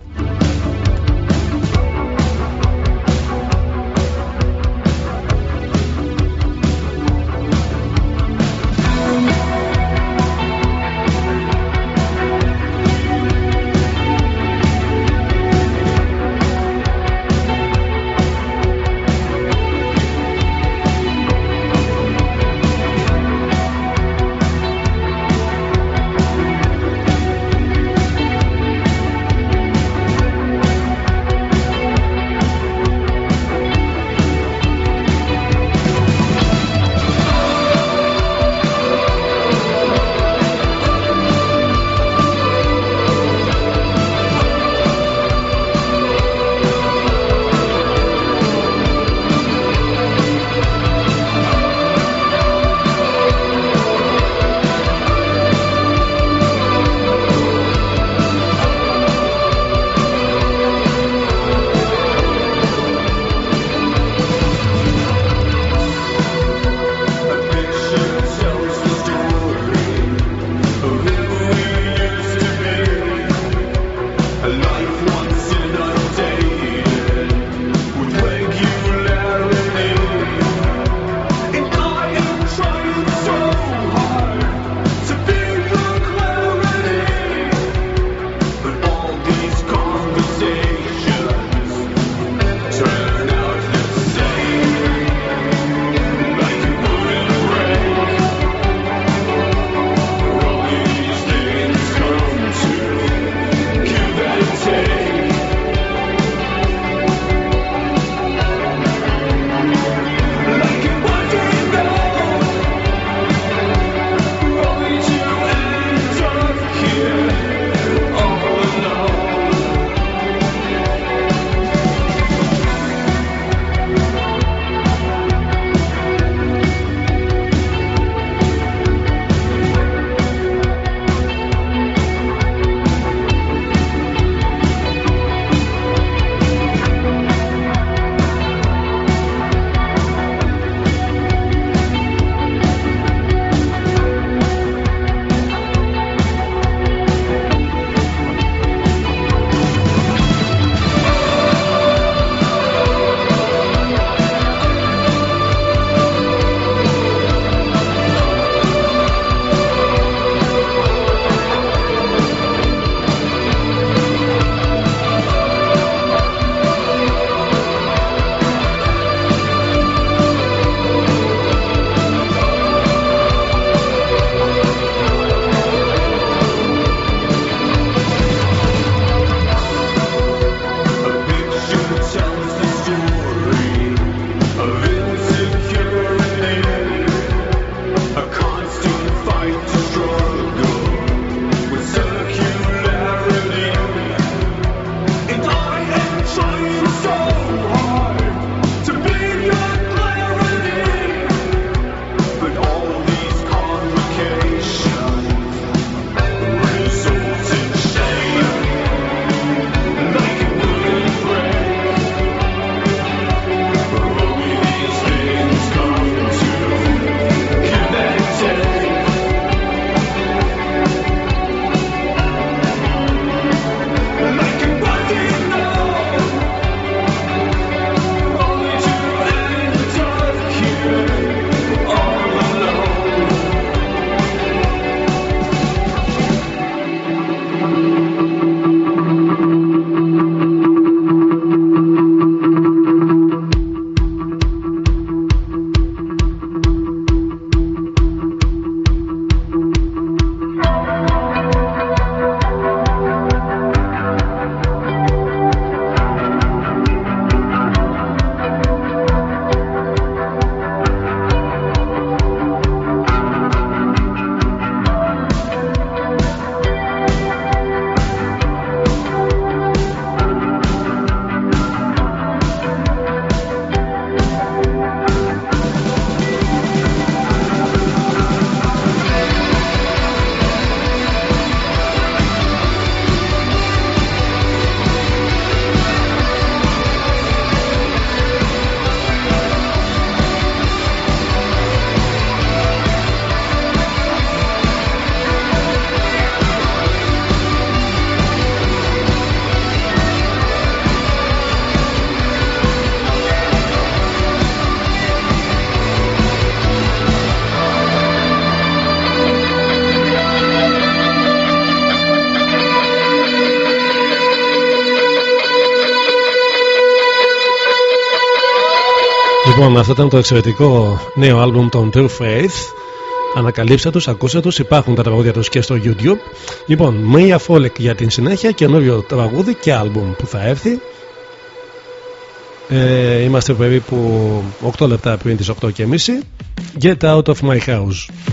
Λοιπόν, αυτό ήταν το εξαιρετικό νέο άλμπουμ των True Faith. Ανακαλύψα τους, ακούσα τους, υπάρχουν τα τραγούδια τους και στο YouTube. Λοιπόν, Μία Φόλεκ για την συνέχεια, καινούριο τραγούδι και άλμπουμ που θα έρθει. Ε, είμαστε περίπου 8 λεπτά πριν τις 8.30. Get out of my house.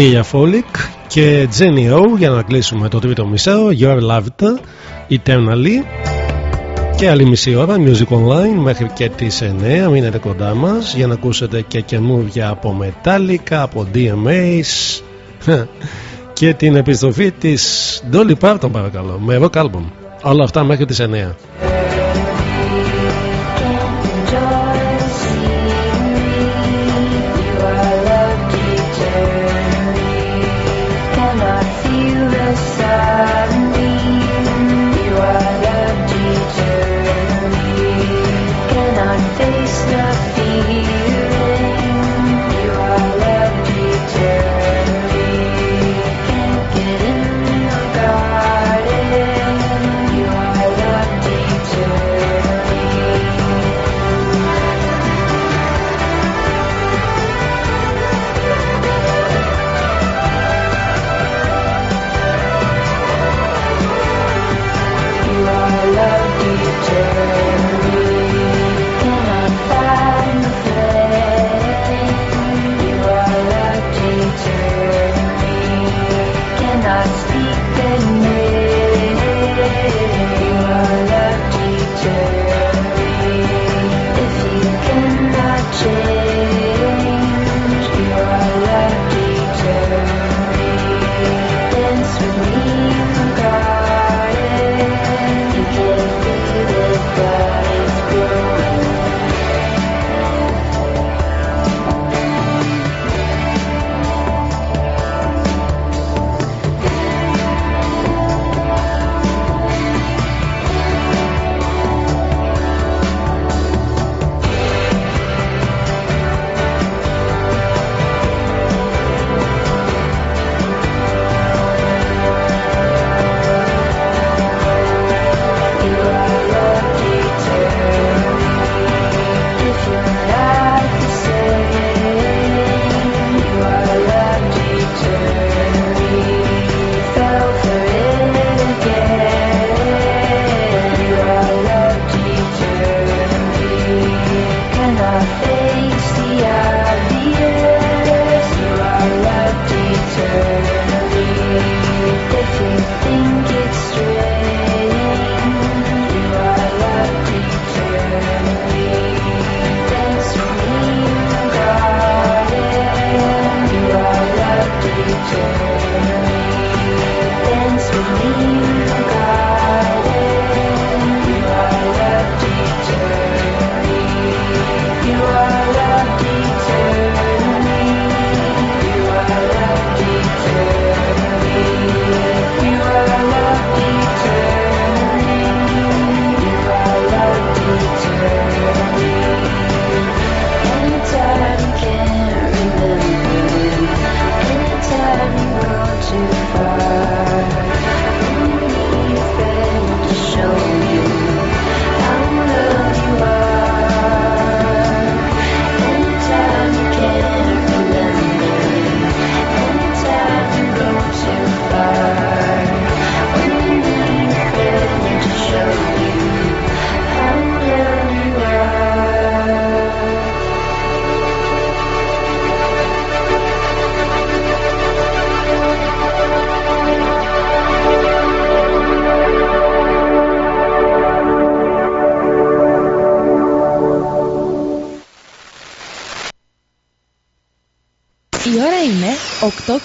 Μίλια Φόλικ και Τζένι Ρο για να κλείσουμε το τρίτο μισάο Your Loved Eternally και άλλη μισή ώρα Music Online μέχρι και τις 9 μείνετε κοντά μας για να ακούσετε και καινούργια από Metallica από DMAs και την επιστροφή της Dolly Parton παρακαλώ με rock album. Όλα αυτά μέχρι τις 9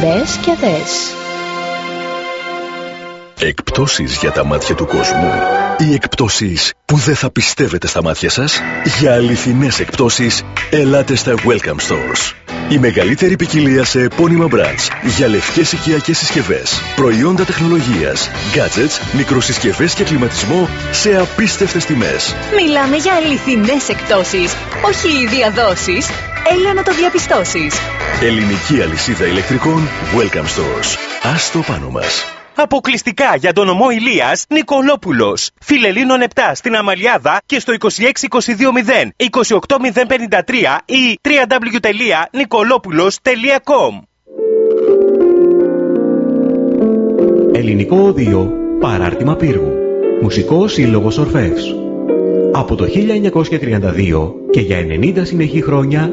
Μπες και δες. Εκπτώσεις για τα μάτια του κόσμου. Οι εκπτώσεις που δεν θα πιστεύετε στα μάτια σας. Για αληθινές εκπτώσεις, ελάτε στα Welcome Stores. Η μεγαλύτερη ποικιλία σε επώνυμα brands για λευκές οικιακές συσκευές, προϊόντα τεχνολογίας, gadgets, μικροσυσκευές και κλιματισμό σε απίστευτες τιμές. Μιλάμε για αληθινές εκτόσεις, όχι διαδόσεις. Έλα να το διαπιστώσεις. Ελληνική αλυσίδα ηλεκτρικών Welcome Stores. Ας το πάνω μας. Αποκλειστικά για τον ομό Ηλίας Νικολόπουλος. Φιλελίνων 7 στην Αμαλιάδα και στο 26220 28053 ή www.nicolopoulos.com Ελληνικό Οδείο Παράρτημα Πύργου. Μουσικό Σύλλογο Ορφεύς. Από το 1932 και για 90 συνεχή χρόνια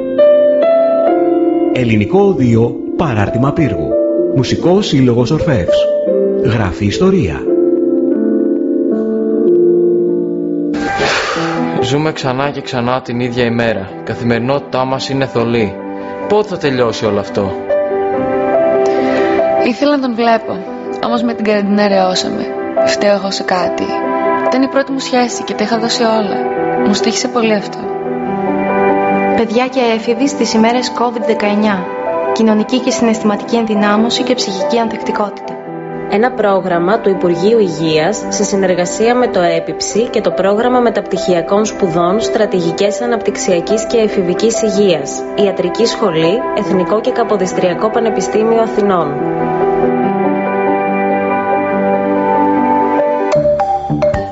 Ελληνικό Οδείο Παράρτημα Πύργου. Μουσικός Σύλλογος Ορφεύς. Γράφει ιστορία. Ζούμε ξανά και ξανά την ίδια ημέρα. Η καθημερινότητά μας είναι θολή. Πότε θα τελειώσει όλο αυτό; Ήθελα να τον βλέπω. Όμως με την καραντινά ρεώσαμε. Φταίω εγώ σε κάτι. Ήταν η πρώτη μου σχέση και τα είχα δώσει όλα. Μου στήχησε πολύ αυτό. Παιδιά και έφηβοι στις ημέρες COVID-19. Κοινωνική και συναισθηματική ενδυνάμωση και ψυχική ανθεκτικότητα. Ένα πρόγραμμα του Υπουργείου Υγείας σε συνεργασία με το ΕΠΙΨΗ και το Πρόγραμμα Μεταπτυχιακών Σπουδών Στρατηγικές Αναπτυξιακής και Εφηβικής Υγείας, Ιατρική Σχολή, Εθνικό και Καποδιστριακό Πανεπιστήμιο Αθηνών.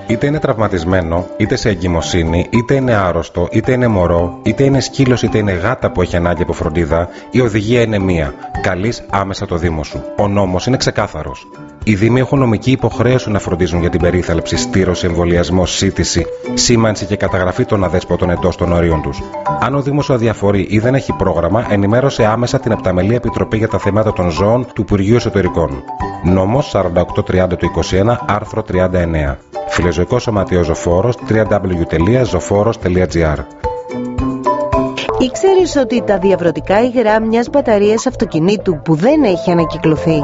Είτε είναι τραυματισμένο, είτε σε εγκυμοσύνη, είτε είναι άρρωστο, είτε είναι μωρό, είτε είναι σκύλος, είτε είναι γάτα που έχει ανάγκη από φροντίδα, η οδηγία είναι μία. Καλείς άμεσα το Δήμο σου. Ο νόμος είναι ξεκάθαρος. Οι Δήμοι έχουν νομική υποχρέωση να φροντίζουν για την περίθαλψη, στήρωση, εμβολιασμό, σύντηση, σήμανση και καταγραφή των αδέσποτων εντός των ορίων τους. Αν ο Δήμος αδιαφορεί ή δεν έχει πρόγραμμα, ενημέρωσε άμεσα την Επταμελή Επιτροπή για τα Θέματα των Ζώων του Υπουργείου Εσωτερικών. Νόμος 4830 του 21, άρθρο 39. Φιλοζωικός Σωματείος Ζωφόρος, www.zoforos.gr Ήξερες ότι τα διαβρωτικά υγρά μιας μπαταρίας αυτοκινήτου που δεν έχει ανακυκλωθεί;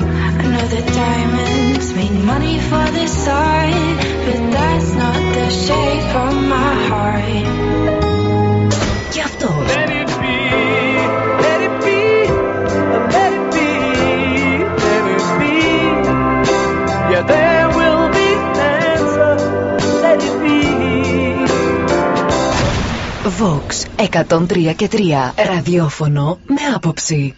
For this side, but that's not the shade from my heart. Και αυτός. Let it be, let it be, let it be, let it be. Yeah, there will be answer. Let it be. Vox 103 και 3 ραδιόφωνο με άποψη.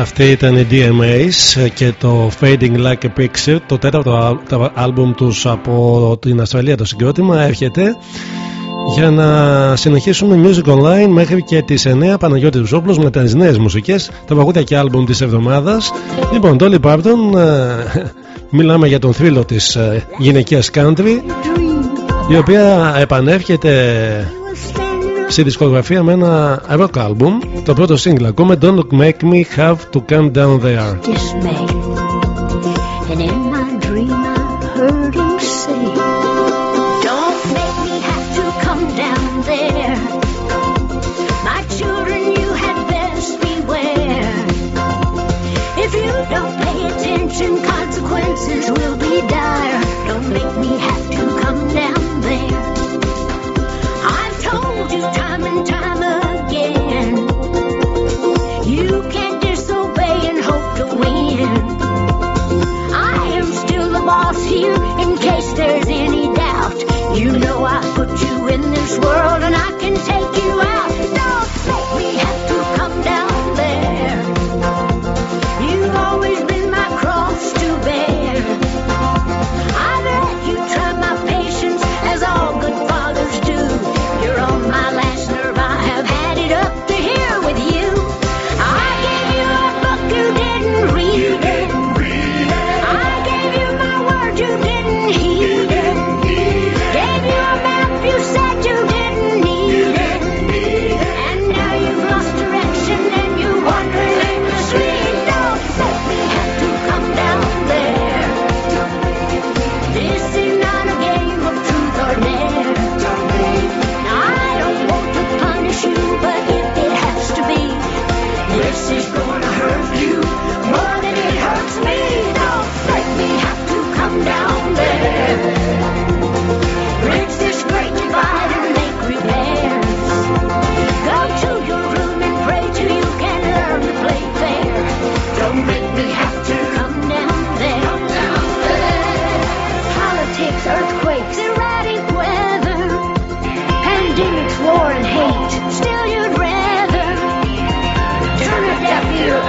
Αυτή ήταν η DMAs και το Fading Like a Picture, το τέταρτο α- το άλμπουμ τους από την Αυστραλία το συγκρότημα έρχεται για να συνεχίσουμε Music Online μέχρι και τις 9 Παναγιώτης Βουσόπουλος με τις νέες μουσικές, τα παγούδια και άλμπουμ της εβδομάδας. Λοιπόν, Dolly Parton, ε, μιλάμε για τον θρύλο της ε, γυναικείας country, η οποία επανέρχεται στη δισκογραφία με ένα rock album. Το πρώτο single ακούμε Don't Make Me Have to Come Down There. dismay. And in my dream, I heard him say, here in case there's any doubt. You know I put you in this world and I can take you out.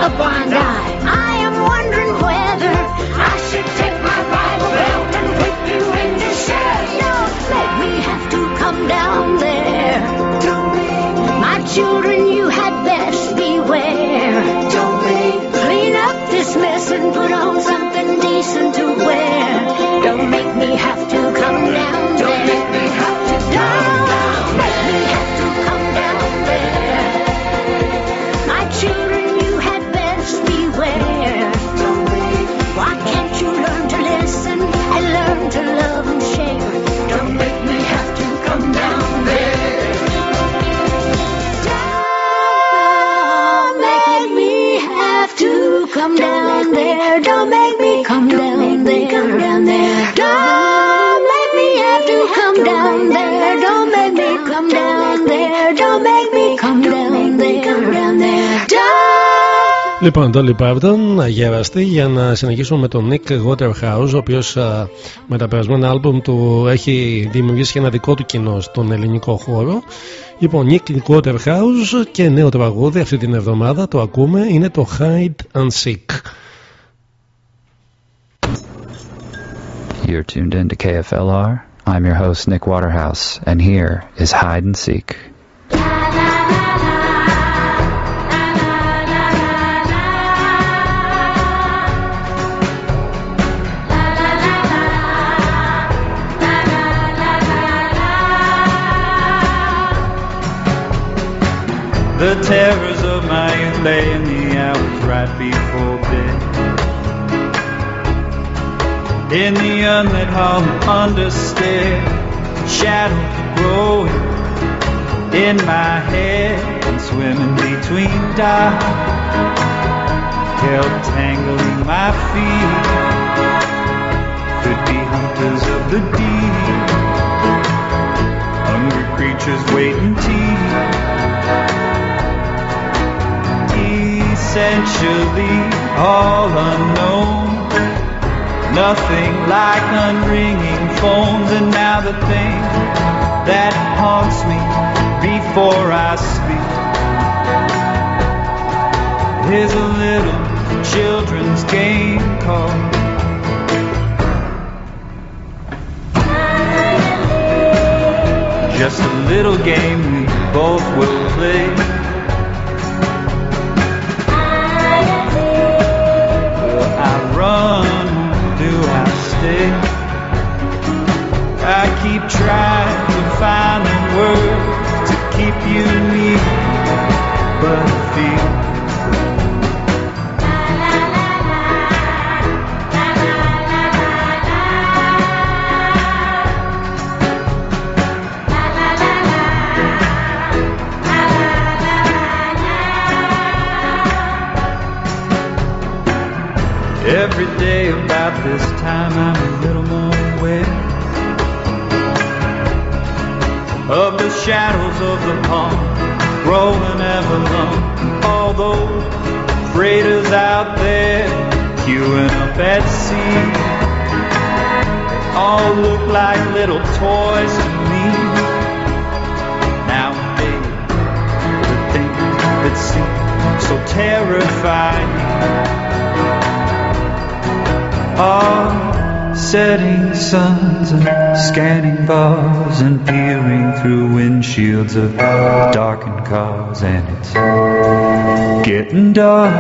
A blind eye. I am wondering whether I should take my Bible belt and whip you into shed. Don't make me have to come down there. My children, you had best beware. Don't clean up this mess and put on something decent to wear. Don't make me have to come down there. Don't make me have to Don't Λοιπόν, Dolly Parton, γεραστή για να συνεχίσουμε με τον Nick Waterhouse, ο οποίος με τα περασμένα άλμπουμ του έχει δημιουργήσει και ένα δικό του κοινό στον ελληνικό χώρο. Λοιπόν, Nick Waterhouse και νέο τραγούδι αυτή την εβδομάδα το ακούμε είναι το Hide and Seek. You're tuned in to KFLR. I'm your host, Nick Waterhouse, and here is Hide and Seek. The terrors of my youth lay in the hours right before bed. In the unlit hall understair, shadows growing in my head and swimming between dots, held tangling my feet. Could be hunters of the deep, hungry creatures waiting teeth. Essentially all unknown. Nothing like unringing phones, and now the thing that haunts me before I sleep There's a little children's game called Just a little game we both will play. Run? Do I stay? I keep trying to find the words to keep you near, but feel Every day about this time I'm a little more aware of the shadows of the pond rolling ever long. All those freighters out there queuing up at sea. They all look like little toys to me. Nowadays, the things that seem so terrifying are setting suns and scanning bars and peering through windshields of darkened cars and it's getting dark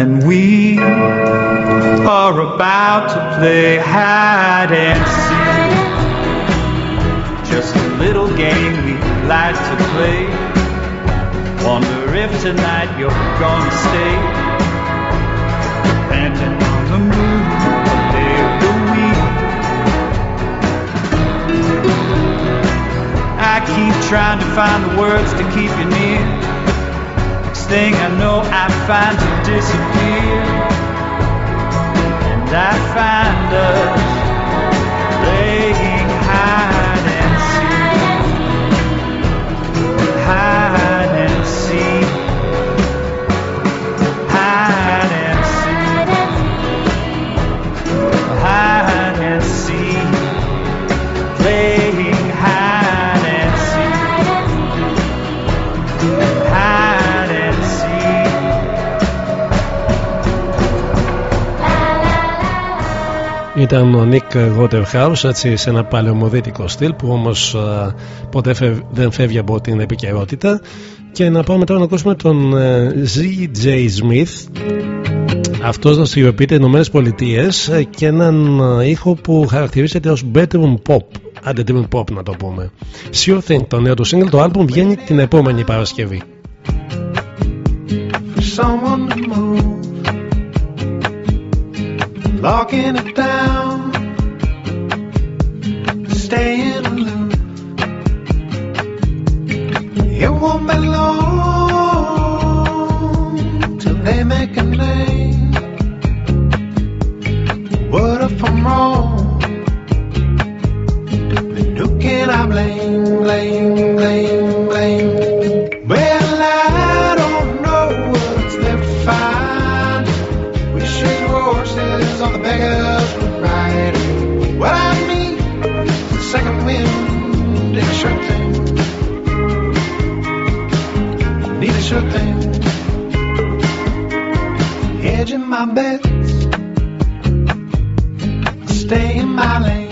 and we are about to play hide and seek. Just a little game we like to play. Wonder if tonight you're gonna stay. Depending on the mood keep trying to find the words to keep you near. Next thing I know, I find you disappear. And I find us playing Ήταν ο Nick Waterhouse έτσι σε ένα παλαιομοδίτικο στυλ που όμως α, ποτέ φεύ- δεν φεύγει από την επικαιρότητα. Και να πάμε τώρα να ακούσουμε τον ε, Z.J. Smith αυτός δραστηριοποιείται στις Ηνωμένες Πολιτείες ε, και έναν ε, ήχο που χαρακτηρίζεται ως bedroom pop. Άντε dream pop να το πούμε. Sure Thing το νέο του single το album βγαίνει την επόμενη Παρασκευή. Someone to move, locking it down, staying aloof. It won't be long till they make a name. What if I'm wrong? Then who can I blame, blame, my bets, stay in my lane.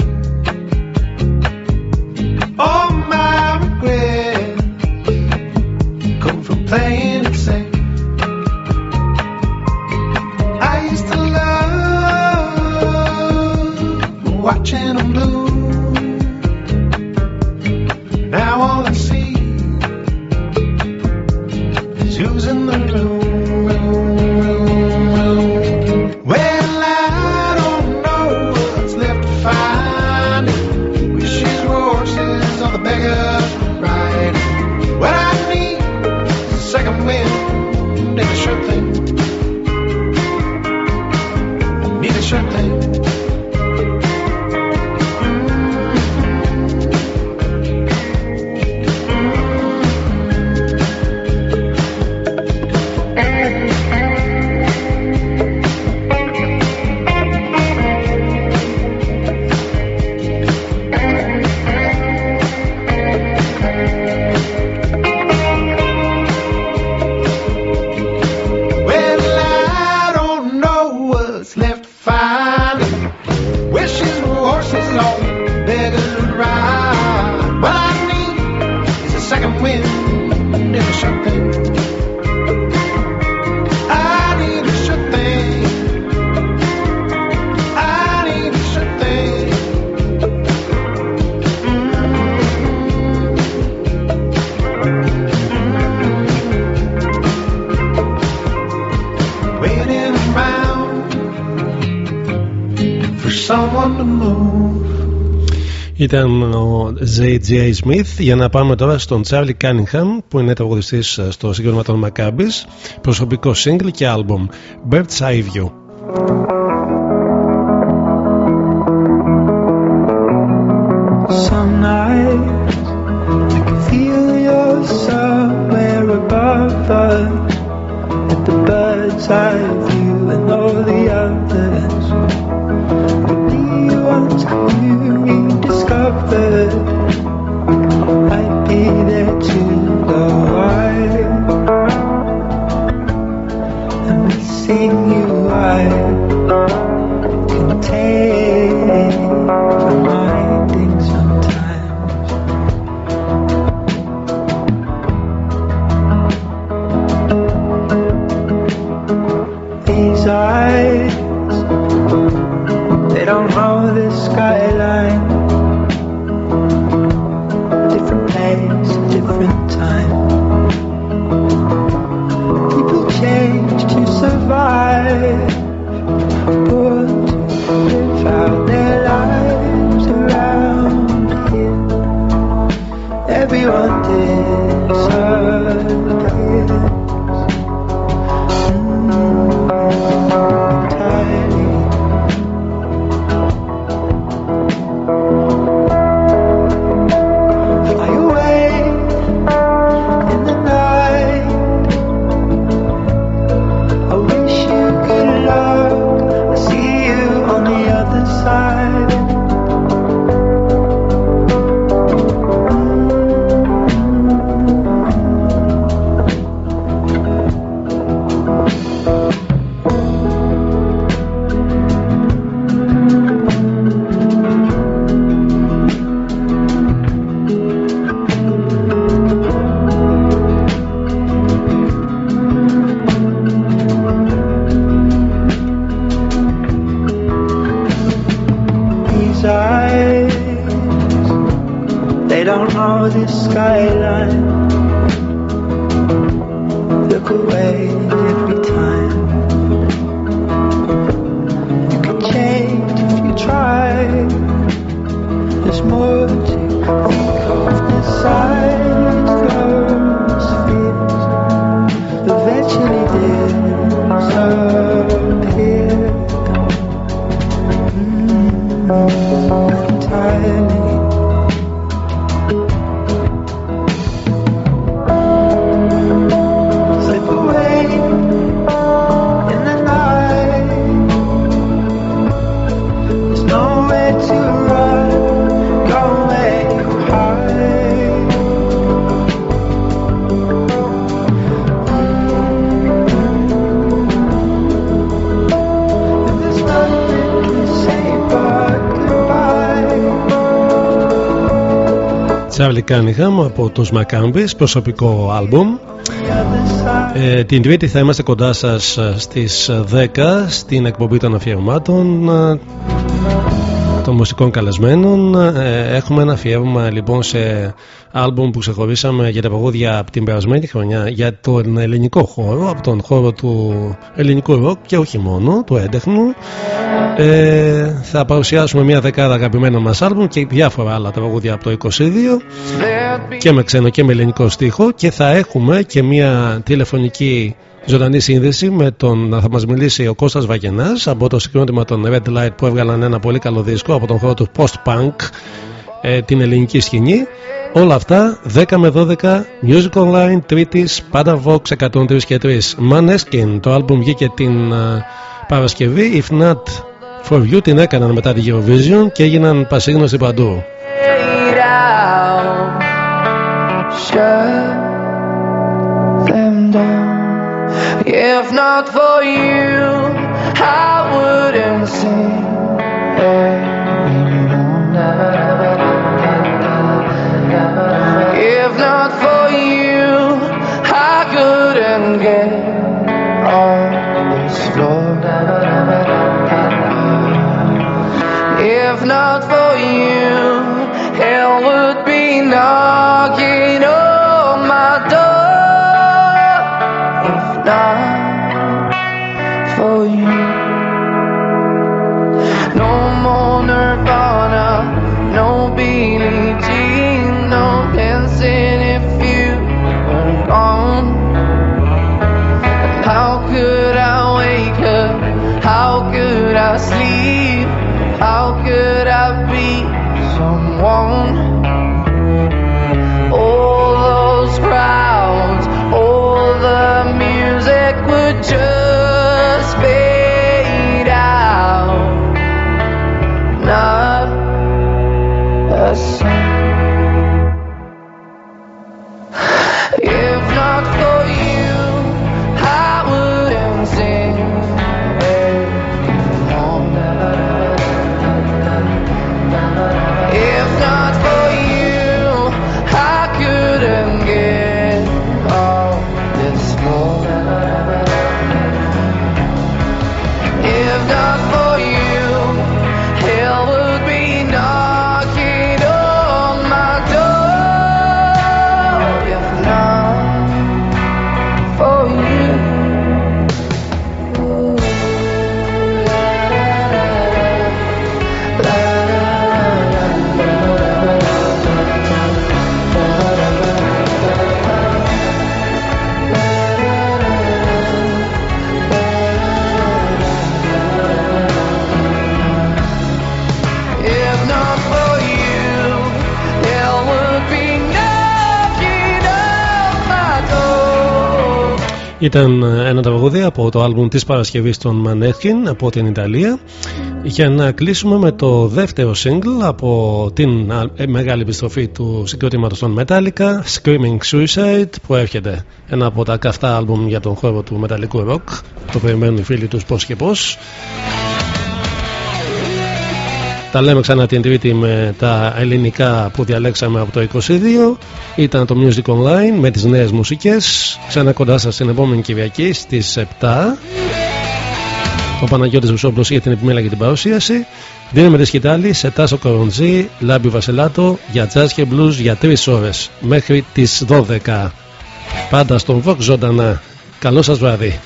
Ήταν ο J.J. Smith για να πάμε τώρα στον Charlie Cunningham που είναι τραγουδιστής στο συγκρότημα των Maccabees προσωπικό single και album Bird's Eye View Some nights I can feel you're somewhere above us At the bird's eye पे Cunningham από τους Maccabees προσωπικό άλμπουμ ε, την Τρίτη θα είμαστε κοντά σας ε, στις 10 στην εκπομπή των αφιερωμάτων ε, των μουσικών καλεσμένων. Ε, έχουμε ένα αφιέρωμα λοιπόν σε άλμπουμ που ξεχωρίσαμε για τα παγόδια από την περασμένη χρονιά για τον ελληνικό χώρο, από τον χώρο του ελληνικού ροκ και όχι μόνο, του έντεχνου. Ε, θα παρουσιάσουμε μια δεκάδα αγαπημένων μας άλμπουμ και διάφορα άλλα τραγούδια από το 22 και με ξένο και με ελληνικό στίχο. Και θα έχουμε και μια τηλεφωνική ζωντανή σύνδεση με τον θα μας μιλήσει ο Κώστας Βαγενάς από το συγκρότημα των Red Light που έβγαλαν ένα πολύ καλό δίσκο από τον χώρο του post-punk ε, την ελληνική σκηνή όλα αυτά 10 με 12 Music Online Τρίτης Πάντα Vox 103 και 3 Maneskin το άλμπουμ βγήκε την ε, Παρασκευή If Not For You την έκαναν μετά την Eurovision και έγιναν πασίγνωστοι παντού Fade out. Shut them down. If not for you, I wouldn't sing just Ήταν ένα τραγούδι από το άλμπουμ της Παρασκευής των Maneskin από την Ιταλία. Για να κλείσουμε με το δεύτερο single από την α, ε, μεγάλη επιστροφή του συγκροτήματος των Metallica Screaming Suicide που έρχεται. Ένα από τα καυτά άλμπουμ για τον χώρο του μεταλλικού ροκ. Το περιμένουν οι φίλοι τους πώς και πώς τα λέμε ξανά την Τρίτη με τα ελληνικά που διαλέξαμε από το 22. Ήταν το Music Online με τις νέες μουσικές. Ξανά κοντά σας την επόμενη Κυριακή στις 7. Ο Παναγιώτης Βουσόπλος για την επιμέλεια και την παρουσίαση. Δίνουμε τη σκητάλη σε Τάσο Κοροντζή, Λάμπη Βασιλάτο για jazz και blues για 3 ώρες μέχρι τις 12. Πάντα στον Vox ζωντανά. Καλό σας βράδυ.